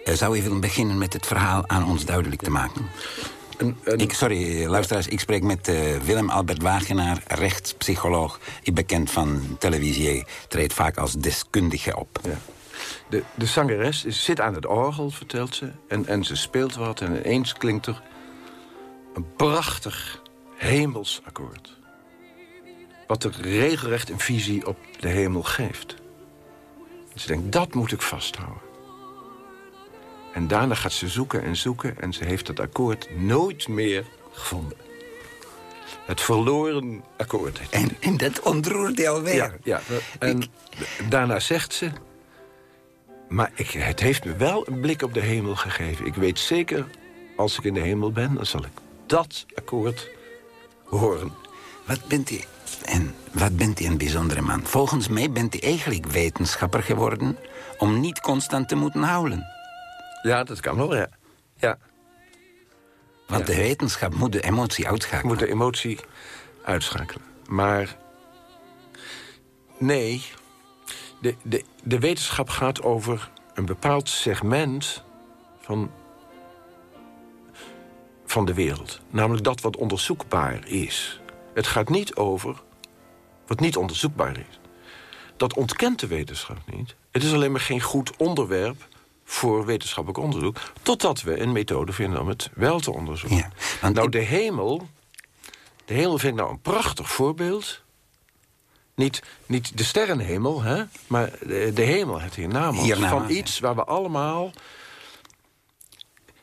eh, zou ik willen beginnen met het verhaal aan ons duidelijk te maken. Een, een- Ik, sorry, eh, luisteraars, ik spreek met eh, Willem Albert Wagenaar, rechtspsycholoog. Ik bekend van televisie, treedt vaak als deskundige op. ja. de, de zangeres is, zit aan het orgel, vertelt ze. En, en ze speelt wat en ineens klinkt er een prachtig hemels akkoord. Wat er regelrecht een visie op de hemel geeft. En ze denkt, dat moet ik vasthouden. En daarna gaat ze zoeken en zoeken... en ze heeft dat akkoord nooit meer gevonden. Het verloren akkoord. En, en dat ontroerde alweer. Ja, ja. En daarna zegt ze... Maar ik, het heeft me wel een blik op de hemel gegeven. Ik weet zeker, als ik in de hemel ben... dan zal ik dat akkoord horen. Wat bent u... En wat bent u een bijzondere man? Volgens mij bent u eigenlijk wetenschapper geworden... om niet constant te moeten huilen. Ja, dat kan wel, ja. Ja, Want Ja. de wetenschap moet de emotie uitschakelen. moet de emotie uitschakelen. Maar nee, de, de, de wetenschap gaat over een bepaald segment van, van de wereld. Namelijk dat wat onderzoekbaar is. Het gaat niet over wat niet onderzoekbaar is. Dat ontkent de wetenschap niet. Het is alleen maar geen goed onderwerp voor wetenschappelijk onderzoek... totdat we een methode vinden om het wel te onderzoeken. Ja, want nou, de hemel... De hemel vind ik nou een prachtig voorbeeld. Niet, niet de sterrenhemel, hè, maar de, de hemel, het hiernamaals. Hiernamaals, van iets waar we allemaal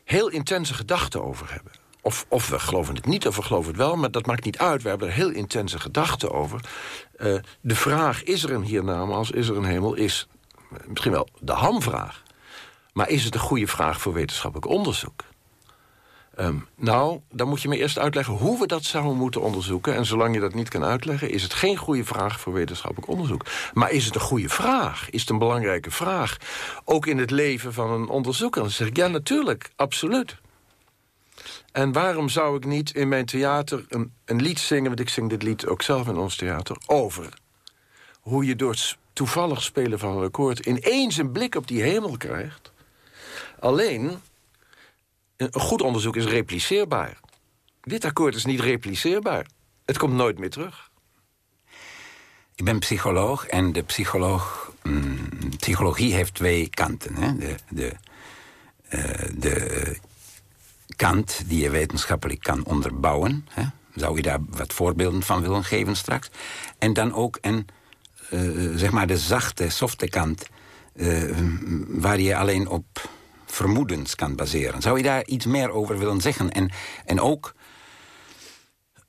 heel intense gedachten over hebben. Of, of we geloven het niet, of we geloven het wel, maar dat maakt niet uit. We hebben er heel intense gedachten over. Eh, de vraag, is er een hiernamaals, is er een hemel, is misschien wel de hamvraag. Maar is het een goede vraag voor wetenschappelijk onderzoek? Ehm, nou, dan moet je me eerst uitleggen hoe we dat zouden moeten onderzoeken. En zolang je dat niet kan uitleggen, is het geen goede vraag voor wetenschappelijk onderzoek. Maar is het een goede vraag? Is het een belangrijke vraag? Ook in het leven van een onderzoeker? Dan zeg ik ja, natuurlijk, absoluut. En waarom zou ik niet in mijn theater een, een lied zingen... want ik zing dit lied ook zelf in ons theater... over hoe je door het toevallig spelen van een akkoord... ineens een blik op die hemel krijgt. Alleen, een een goed onderzoek is repliceerbaar. Dit akkoord is niet repliceerbaar. Het komt nooit meer terug. Ik ben psycholoog en de psycholoog, mm, psychologie heeft twee kanten. Hè? De, de, eh, de kant die je wetenschappelijk kan onderbouwen. Hè? Zou je daar wat voorbeelden van willen geven straks? En dan ook een, eh, zeg maar de zachte, softe kant... eh, waar je alleen op vermoedens kan baseren. Zou je daar iets meer over willen zeggen? En, en ook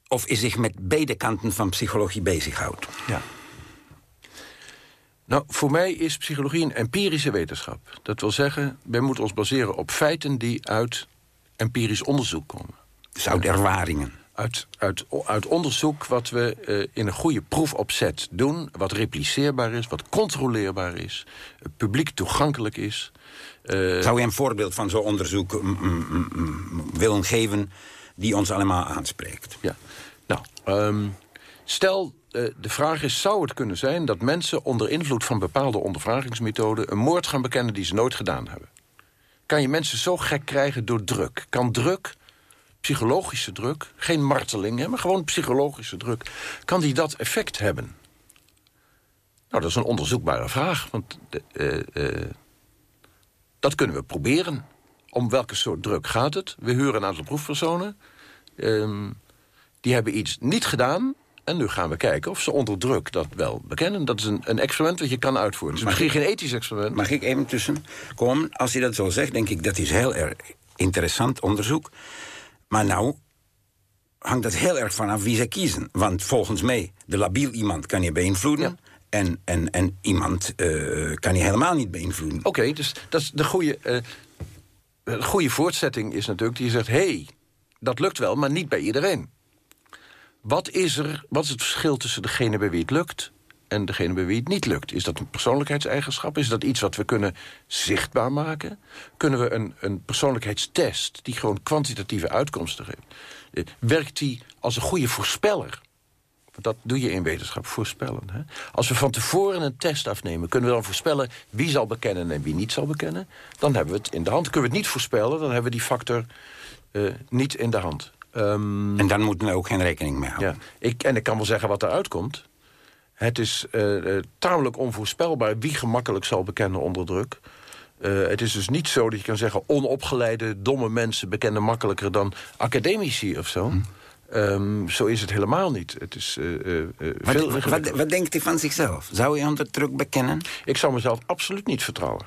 of je zich met beide kanten van psychologie bezighoudt. Ja. Nou, voor mij is psychologie een empirische wetenschap. Dat wil zeggen, wij moeten ons baseren op feiten die uit empirisch onderzoek komen. Dus uit ervaringen. Uit, uit, uit onderzoek wat we eh, in een goede proefopzet doen... wat repliceerbaar is, wat controleerbaar is... eh, publiek toegankelijk is. Eh, Zou je een voorbeeld van zo'n onderzoek mm, mm, mm, willen geven... die ons allemaal aanspreekt? Ja. Nou, ehm, stel, de vraag is, zou het kunnen zijn... dat mensen onder invloed van bepaalde ondervragingsmethoden... een moord gaan bekennen die ze nooit gedaan hebben? Kan je mensen zo gek krijgen door druk? Kan druk, psychologische druk, geen marteling, maar gewoon psychologische druk... kan die dat effect hebben? Nou, dat is een onderzoekbare vraag, want eh, eh, dat kunnen we proberen. Om welke soort druk gaat het? We huren een aantal proefpersonen. Ehm, die hebben iets niet gedaan. En nu gaan we kijken of ze onder druk dat wel bekennen. Dat is een, een experiment dat je kan uitvoeren. Het is misschien geen ethisch experiment. Mag ik even tussen komen? Als je dat zo zegt, denk ik dat is heel erg interessant onderzoek. Maar nou hangt dat heel erg vanaf wie ze kiezen. Want volgens mij, de labiel iemand kan je beïnvloeden... Ja. En, en, en iemand eh, kan je helemaal niet beïnvloeden. Oké, dus dat is de goede, eh, de goede voortzetting is natuurlijk... die zegt, hé, hey, dat lukt wel, maar niet bij iedereen. Wat is, er, wat is het verschil tussen degene bij wie het lukt... en degene bij wie het niet lukt? Is dat een persoonlijkheidseigenschap? Is dat iets wat we kunnen zichtbaar maken? Kunnen we een, een persoonlijkheidstest die gewoon kwantitatieve uitkomsten geeft... eh, werkt die als een goede voorspeller? Want dat doe je in wetenschap, voorspellen. Hè? Als we van tevoren een test afnemen... kunnen we dan voorspellen wie zal bekennen en wie niet zal bekennen... dan hebben we het in de hand. Kunnen we het niet voorspellen, dan hebben we die factor eh, niet in de hand. Ehm, En dan moeten we ook geen rekening mee houden. ja, ik, en ik kan wel zeggen wat eruit komt. Het is eh, eh, tamelijk onvoorspelbaar wie gemakkelijk zal bekennen onder druk. Eh, het is dus niet zo dat je kan zeggen... onopgeleide, domme mensen bekennen makkelijker dan academici of zo. Ehm, zo is het helemaal niet. Het is Wat, veel wat, wat denkt hij van zichzelf? Zou je onder druk bekennen? Ik zou mezelf absoluut niet vertrouwen.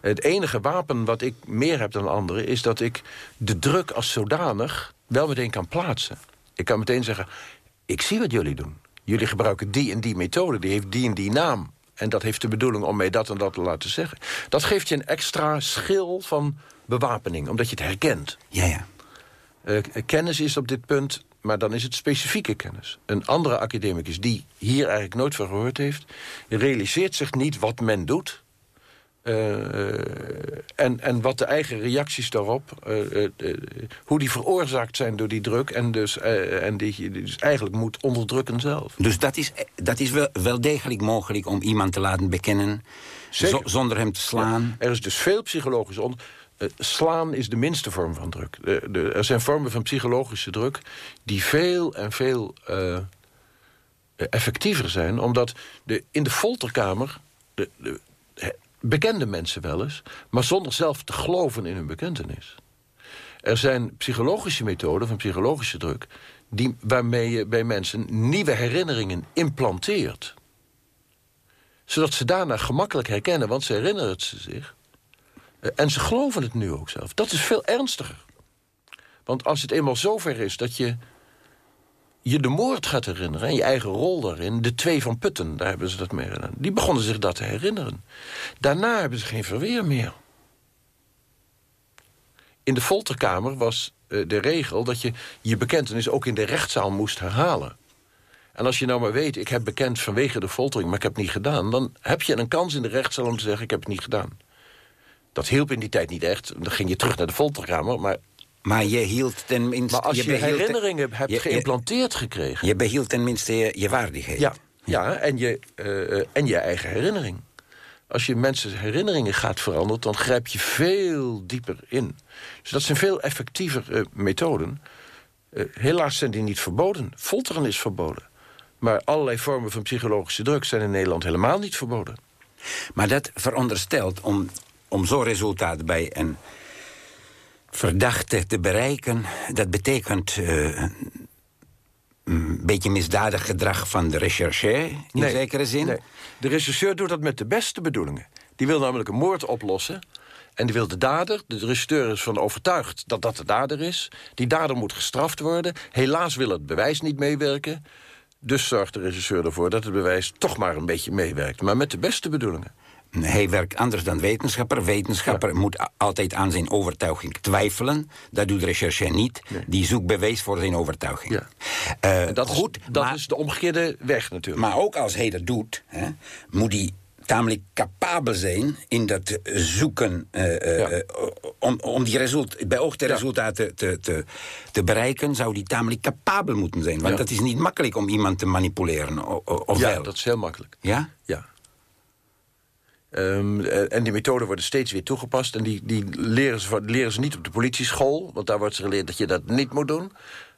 Het enige wapen wat ik meer heb dan anderen... is dat ik de druk als zodanig wel meteen kan plaatsen. Ik kan meteen zeggen, ik zie wat jullie doen. Jullie gebruiken die en die methode, die heeft die en die naam. En dat heeft de bedoeling om mij dat en dat te laten zeggen. Dat geeft je een extra schil van bewapening, omdat je het herkent. Ja, ja. Eh, kennis is op dit punt, maar dan is het specifieke kennis. Een andere academicus die hier eigenlijk nooit van gehoord heeft... realiseert zich niet wat men doet... eh, en, en wat de eigen reacties daarop... eh, eh, eh, hoe die veroorzaakt zijn door die druk... en, dus, eh, en die je dus eigenlijk moet onderdrukken zelf. Dus dat is, dat is wel, wel degelijk mogelijk om iemand te laten bekennen... Zonder hem te slaan. Er is dus veel psychologisch onder. eh, slaan is de minste vorm van druk. De, er zijn vormen van psychologische druk die veel en veel eh, eh, effectiever zijn. Omdat de, in de folterkamer de, bekende mensen wel eens... maar zonder zelf te geloven in hun bekentenis. Er zijn psychologische methoden van psychologische druk... Die, waarmee je bij mensen nieuwe herinneringen implanteert zodat ze daarna gemakkelijk herkennen, want ze herinneren het zich. Eh, En ze geloven het nu ook zelf. Dat is veel ernstiger. Want als het eenmaal zover is dat je je de moord gaat herinneren... en je eigen rol daarin, de twee van Putten, daar hebben ze dat mee gedaan... die begonnen zich dat te herinneren. Daarna hebben ze geen verweer meer. In de folterkamer was eh, de regel dat je je bekentenis... ook in de rechtszaal moest herhalen. En als je nou maar weet, ik heb bekend vanwege de foltering... maar ik heb het niet gedaan... dan heb je een kans in de rechtszaal om te zeggen, ik heb het niet gedaan. Dat hielp in die tijd niet echt. Dan ging je terug naar de folterkamer. Maar, Maar je hield tenminste... maar als je, behield- herinneringen hebt je- je- geïmplanteerd gekregen... Je behield tenminste je, je waardigheid. Ja, ja en, je, eh, en je eigen herinnering. Als je mensen herinneringen gaat veranderen... dan grijp je veel dieper in. Dus dat zijn veel effectiever eh, methoden. Eh, helaas zijn die niet verboden. Folteren is verboden. Maar allerlei vormen van psychologische druk... zijn in Nederland helemaal niet verboden. Maar dat veronderstelt om, om zo'n resultaat bij een verdachte te bereiken... dat betekent eh, een beetje misdadig gedrag van de rechercheur... in zekere zin. nee. De rechercheur doet dat met de beste bedoelingen. Die wil namelijk een moord oplossen. En die wil de dader, de rechercheur is van overtuigd dat dat de dader is. Die dader moet gestraft worden. Helaas wil het bewijs niet meewerken. Dus zorgt de regisseur ervoor dat het bewijs toch maar een beetje meewerkt. Maar met de beste bedoelingen. Hij werkt anders dan wetenschapper. Wetenschapper moet altijd aan zijn overtuiging twijfelen. Dat doet de recherche niet. Die zoekt bewijs voor zijn overtuiging. Ja. En dat, goed, is, dat maar, is de omgekeerde weg natuurlijk. maar ook als hij dat doet, hè, moet hij tamelijk capabel zijn in dat zoeken eh, eh, Ja. om, om die result, beoogde Ja. resultaten te, te, te bereiken, zou die tamelijk capabel moeten zijn. Want Ja. dat is niet makkelijk om iemand te manipuleren, o- o- of ja, wel? dat is heel makkelijk. Ja? Ja. Ehm, eh, en die methoden worden steeds weer toegepast. En die, die leren, ze, leren ze niet op de politieschool. Want daar wordt ze geleerd dat je dat niet moet doen.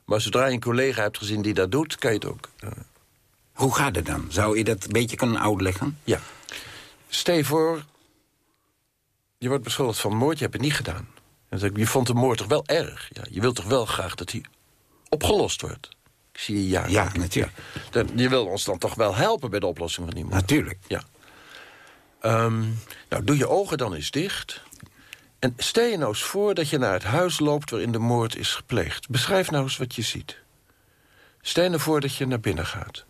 Maar zodra je een collega hebt gezien die dat doet, kan je het ook. Eh, Hoe gaat het dan? Zou je dat een beetje kunnen uitleggen? ja. Stel voor, je wordt beschuldigd van moord, je hebt het niet gedaan. Je vond de moord toch wel erg? Ja, je wilt toch wel graag dat hij opgelost wordt? Ik zie je ja. Ja, natuurlijk. Je wil ons dan toch wel helpen bij de oplossing van die moord? Natuurlijk. Ja. Ehm, nou, doe je ogen dan eens dicht. En stel je nou eens voor dat je naar het huis loopt waarin de moord is gepleegd. Beschrijf nou eens wat je ziet. Stel je nou voor dat je naar binnen gaat.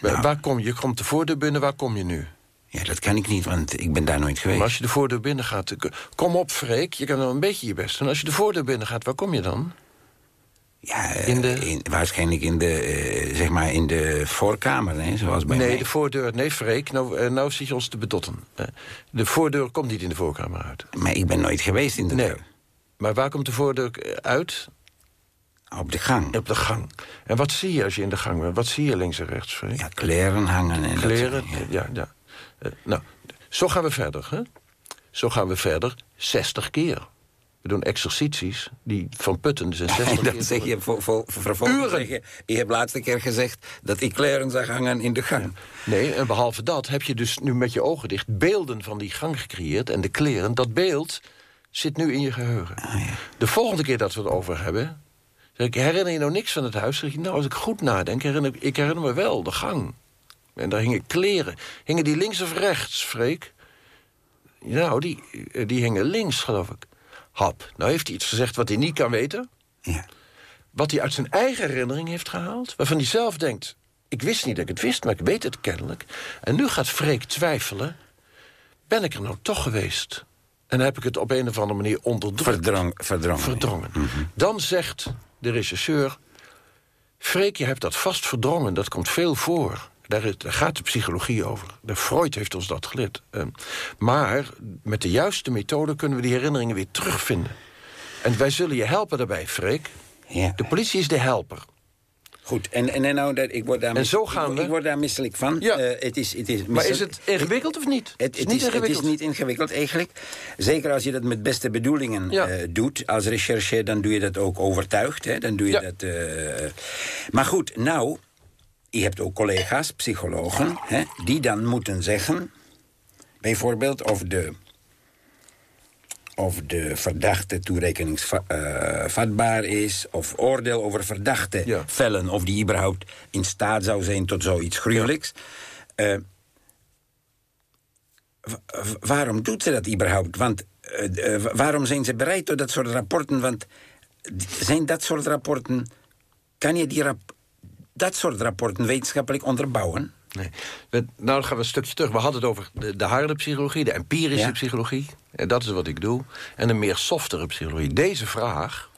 Waar- Nou. Waar kom je? Je komt de voordeur binnen, waar kom je nu? Ja, dat kan ik niet, want ik ben daar nooit geweest. Maar als je de voordeur binnen gaat... eh, Kom op, Freek, je kan wel een beetje je best doen. Als je de voordeur binnen gaat, waar kom je dan? Ja, eh, In de- in- waarschijnlijk in de, eh, zeg maar in de voorkamer, hè, zoals bij nee, mij. de voordeur... Nee, Freek, nou, eh, nou zit je ons te bedotten. De voordeur komt niet in de voorkamer uit. Maar ik ben nooit geweest in de Nee. Maar waar komt de voordeur uit? Op de gang. Op de gang. En wat zie je als je in de gang bent? Wat zie je links en rechts? Freek? Ja, kleren hangen en Kleren? Ja, ja. Nou, zo gaan we verder, hè? Zo gaan we verder 60 keer. We doen exercities die van putten zijn 60 keer. dat zeg je voor, voor, vervolgens. Uren. Zeg je, je hebt laatste keer gezegd dat ik kleren zag hangen in de gang. Nee, en behalve dat heb je dus nu met je ogen dicht beelden van die gang gecreëerd. En de kleren, dat beeld zit nu in je geheugen. De volgende keer dat we het over hebben... zeg ik, herinner je nou niks van het huis? Zeg ik, nou, als ik goed nadenk, herinner ik, herinner me wel de gang. En daar hingen kleren. Hingen die links of rechts, Freek? Nou, die, die hingen links, geloof ik. Hap, nou heeft hij iets gezegd wat hij niet kan weten... Ja. wat hij uit zijn eigen herinnering heeft gehaald... waarvan hij zelf denkt, ik wist niet dat ik het wist, maar ik weet het kennelijk. En nu gaat Freek twijfelen, ben ik er nou toch geweest? En heb ik het op een of andere manier onderdrukt. Verdrong, verdrongen. verdrongen. Mhm. Dan zegt de rechercheur... Freek, je hebt dat vast verdrongen, dat komt veel voor. Daar, gaat de psychologie over. De Freud heeft ons dat geleerd. Eh, maar met de juiste methode kunnen we die herinneringen weer terugvinden. En wij zullen je helpen daarbij, Freek. Ja. De politie is de helper. Goed, en, en, en nou, dat, ik word daar, En zo gaan ik, we. ik word daar misselijk van. Ja. Eh, het is, het is Maar is het ingewikkeld of niet? Het, het, is, het is niet ingewikkeld eigenlijk. Zeker als je dat met beste bedoelingen Ja. eh, doet. Als recherche, dan doe je dat ook overtuigd. Hè? Dan doe je Ja. dat, eh, maar goed, nou, je hebt ook collega's, psychologen... Hè, die dan moeten zeggen... bijvoorbeeld of de, of de verdachte toerekeningsvatbaar is... of oordeel over verdachte Ja. vellen... of die überhaupt in staat zou zijn tot zoiets gruwelijks... Eh, Wa- wa- waarom doet ze dat überhaupt? Want eh, eh, waarom zijn ze bereid tot dat soort rapporten? Want zijn dat soort rapporten. Kan je die rap- dat soort rapporten wetenschappelijk onderbouwen? Nee. We- nou, dan gaan we een stukje terug. We hadden het over de, de harde psychologie, de empirische Ja. psychologie. En dat is wat ik doe. En een meer softere psychologie. Deze vraag,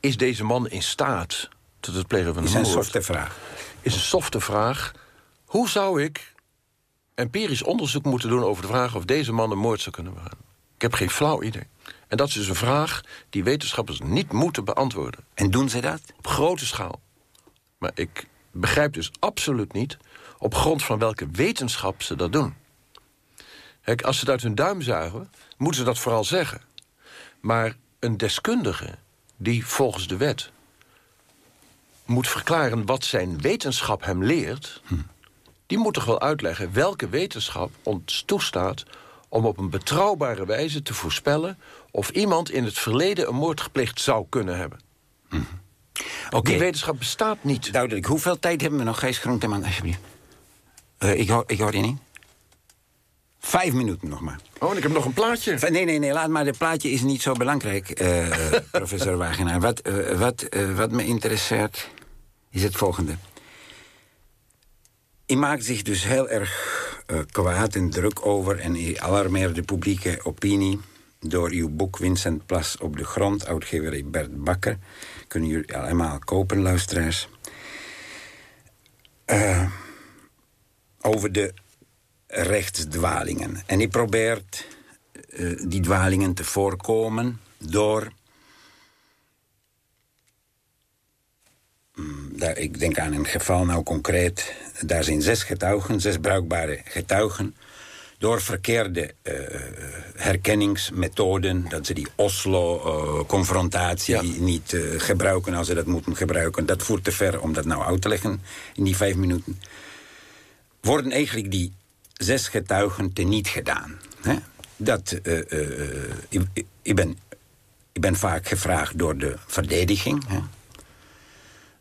is deze man in staat tot het plegen van een is een moord? softe vraag. Is een softe vraag. Hoe zou ik empirisch onderzoek moeten doen over de vraag... of deze man een moord zou kunnen begaan? Ik heb geen flauw idee. En dat is dus een vraag die wetenschappers niet moeten beantwoorden. En doen ze dat? Op grote schaal. Maar ik begrijp dus absoluut niet op grond van welke wetenschap ze dat doen. Kijk, als ze het uit hun duim zuigen, moeten ze dat vooral zeggen. Maar een deskundige die volgens de wet moet verklaren wat zijn wetenschap hem leert, die moet toch wel uitleggen welke wetenschap ons toestaat om op een betrouwbare wijze te voorspellen of iemand in het verleden een moord gepleegd zou kunnen hebben. Oké, Die wetenschap bestaat niet. duidelijk. Hoeveel tijd hebben we nog, Gijs Groenteman, alsjeblieft? Eh, ik, hoor, ik hoor je niet. Vijf minuten nog maar. Oh, en ik heb nog een plaatje. Nee, nee, nee, laat maar. Het plaatje is niet zo belangrijk, eh, professor Wagenaar. Wat, eh, wat, wat me interesseert is het volgende. hij maakt zich dus heel erg kwaad en druk over... en alarmeert de publieke opinie door uw boek Vincent Plas op de grond... uitgeverij Bert Bakker. Kunnen jullie allemaal kopen, luisteraars. Eh, over de rechtsdwalingen. En hij probeert eh, die dwalingen te voorkomen door... Mm, ik denk aan een geval nou concreet. Daar zijn zes getuigen, zes bruikbare getuigen. Door verkeerde eh, herkenningsmethoden, dat ze die Oslo-confrontatie Ja. niet eh, gebruiken als ze dat moeten gebruiken. Dat voert te ver om dat nou uit te leggen in die vijf minuten. Worden eigenlijk die zes getuigen teniet gedaan. Hè? Dat, ik, ik- ik ben, ik ben vaak gevraagd door de verdediging. Hè?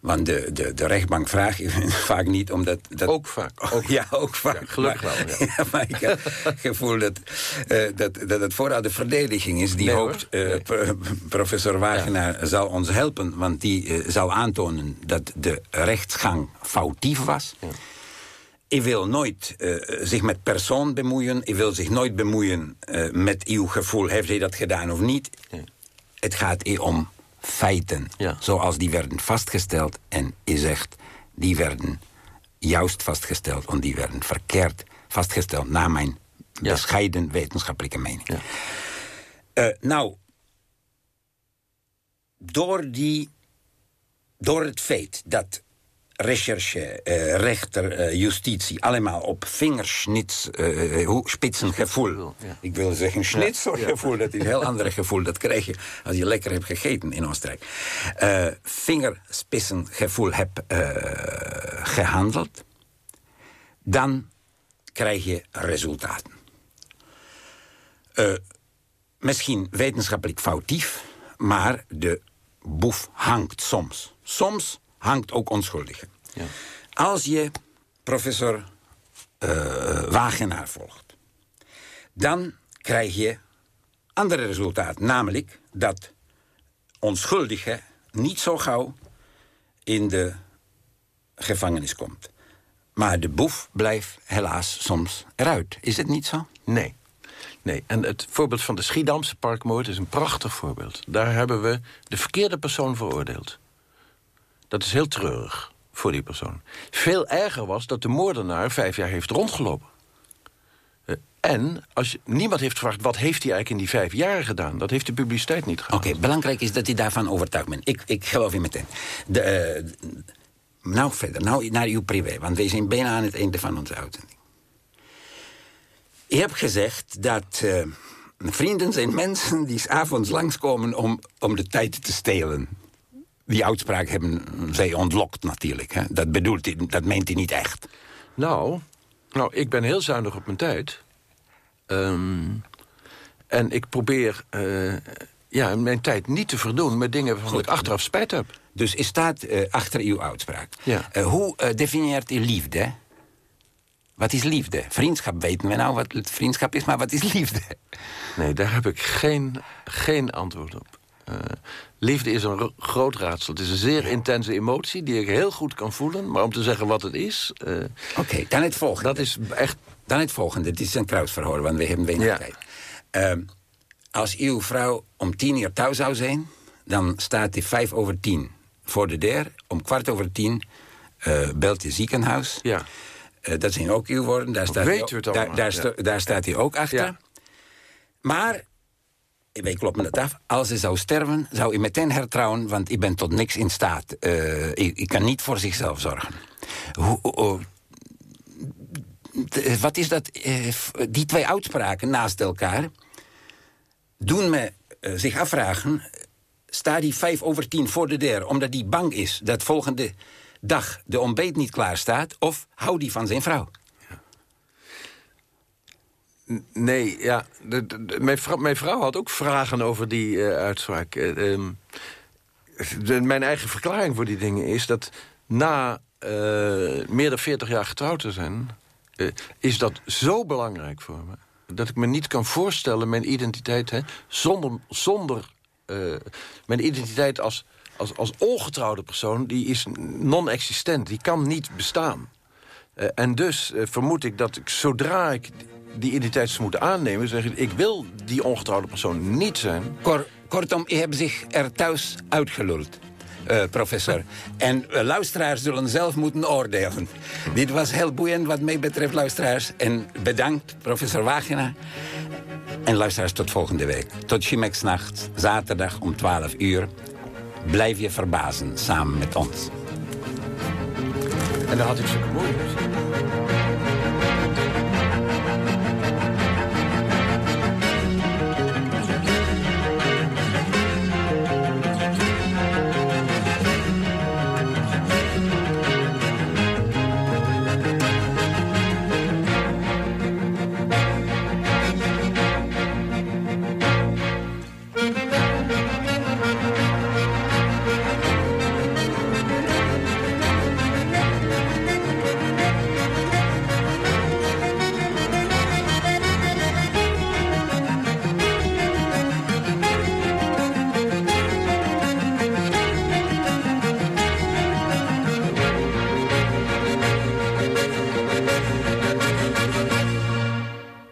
Want de, de, de rechtbank vraagt vaak niet omdat... Dat, Ook vaak. Ook. ja, ook vaak. Ja, gelukkig maar, wel, ja. maar ik heb het gevoel dat, eh, dat, dat het vooral de verdediging is. Die Nee, hoopt, eh, Nee. pro- professor Wagenaar zal ons helpen. Want die eh, zal aantonen dat de rechtsgang foutief was. Ik wil nooit zich met persoon bemoeien. Ik wil zich nooit bemoeien met uw gevoel. Heeft hij dat gedaan of niet? Het gaat hier om feiten. Ja. Zoals die werden vastgesteld. En je zegt, die werden juist vastgesteld. En die werden verkeerd vastgesteld. Naar mijn Ja. bescheiden wetenschappelijke mening. Eh, nou, door, die, door het feit dat recherche, eh, rechter, eh, justitie... allemaal op vingersnits, hoe- spitsengevoel... Ja. ik wil zeggen schnitzelgevoel, dat is een heel ander gevoel. Dat krijg je als je lekker hebt gegeten in Oostenrijk. Vingerspitsengevoel hebt eh, gehandeld... dan krijg je resultaten. Misschien wetenschappelijk foutief, maar de boef hangt soms. Soms hangt ook onschuldige. Ja. Als je professor eh, Wagenaar volgt, dan krijg je andere resultaten. Namelijk dat onschuldige niet zo gauw in de gevangenis komt. Maar de boef blijft helaas soms eruit. Is het niet zo? Nee. Nee, en het voorbeeld van de Schiedamse parkmoord is een prachtig voorbeeld. Daar hebben we de verkeerde persoon veroordeeld. Dat is heel treurig voor die persoon. Veel erger was dat de moordenaar vijf jaar heeft rondgelopen. Eh, En als je, niemand heeft gevraagd wat heeft hij eigenlijk in die vijf jaar gedaan. Dat heeft de publiciteit niet gehad. Oké, belangrijk is dat hij daarvan overtuigd bent. Ik, ik geloof je meteen. De, eh, nou verder, nou naar uw privé, want we zijn bijna aan het einde van onze uitzending. Je hebt gezegd dat eh, vrienden zijn mensen die 's avonds langskomen om, om de tijd te stelen. Die uitspraak hebben zij ontlokt natuurlijk. Hè? Dat bedoelt hij, dat meent hij niet echt. Nou, nou, ik ben heel zuinig op mijn tijd. Ehm, en ik probeer eh, ja, mijn tijd niet te verdoen met dingen waarvan ik achteraf spijt heb. Dus is staat eh, achter uw uitspraak. Ja. Eh, hoe definieert u liefde? Wat is liefde? Vriendschap weten we nou wat vriendschap is, maar wat is liefde? Nee, daar heb ik geen, geen antwoord op. Eh, liefde is een ro- groot raadsel. Het is een zeer intense emotie die ik heel goed kan voelen. Maar om te zeggen wat het is, eh, Oké, dan het volgende. dat is echt... Dan het volgende. Dit is een kruisverhoor, want we hebben weinig Ja. tijd. Ehm, als uw vrouw om tien uur thuis zou zijn... dan staat hij vijf over tien voor de deur. Om kwart over tien eh, belt je ziekenhuis. Ja. Dat zijn ook uw woorden. Daar staat, weet hij, ook- u het daar, allemaal, daar, ja. sta- daar staat hij ook achter. Ja. Maar, wij kloppen het af... als ze zou sterven, zou hij meteen hertrouwen... want ik ben tot niks in staat. Eh, ik, ik kan niet voor zichzelf zorgen. Hoe, hoe- de- wat is dat? eh, f- die twee uitspraken naast elkaar... doen me eh, zich afvragen... staat die vijf over tien voor de deur... omdat hij bang is dat volgende dag de ontbijt niet klaar staat... of houdt hij van zijn vrouw? Nee, ja. mijn, mijn vrouw had ook vragen over die eh, uitspraak. Eh, ehm, mijn eigen verklaring voor die dingen is dat na eh, meer dan 40 jaar getrouwd te zijn, is dat zo belangrijk voor me. Dat ik me niet kan voorstellen mijn identiteit hè, zonder. zonder mijn identiteit als, als, als ongetrouwde persoon, die is non-existent. Die kan niet bestaan. En dus vermoed ik dat ik zodra ik die identiteit zou moeten aannemen... zeg ik, ik wil die ongetrouwde persoon niet zijn. Kor- kortom, u hebt zich er thuis uitgeluld. eh, professor. En eh, luisteraars zullen zelf moeten oordelen. Dit was heel boeiend wat mij betreft, luisteraars. En bedankt, professor Wagner. En luisteraars, tot volgende week. Tot Chimex Nacht, zaterdag om 12 uur. Blijf je verbazen samen met ons. En dan had ik zulke mooie muziek.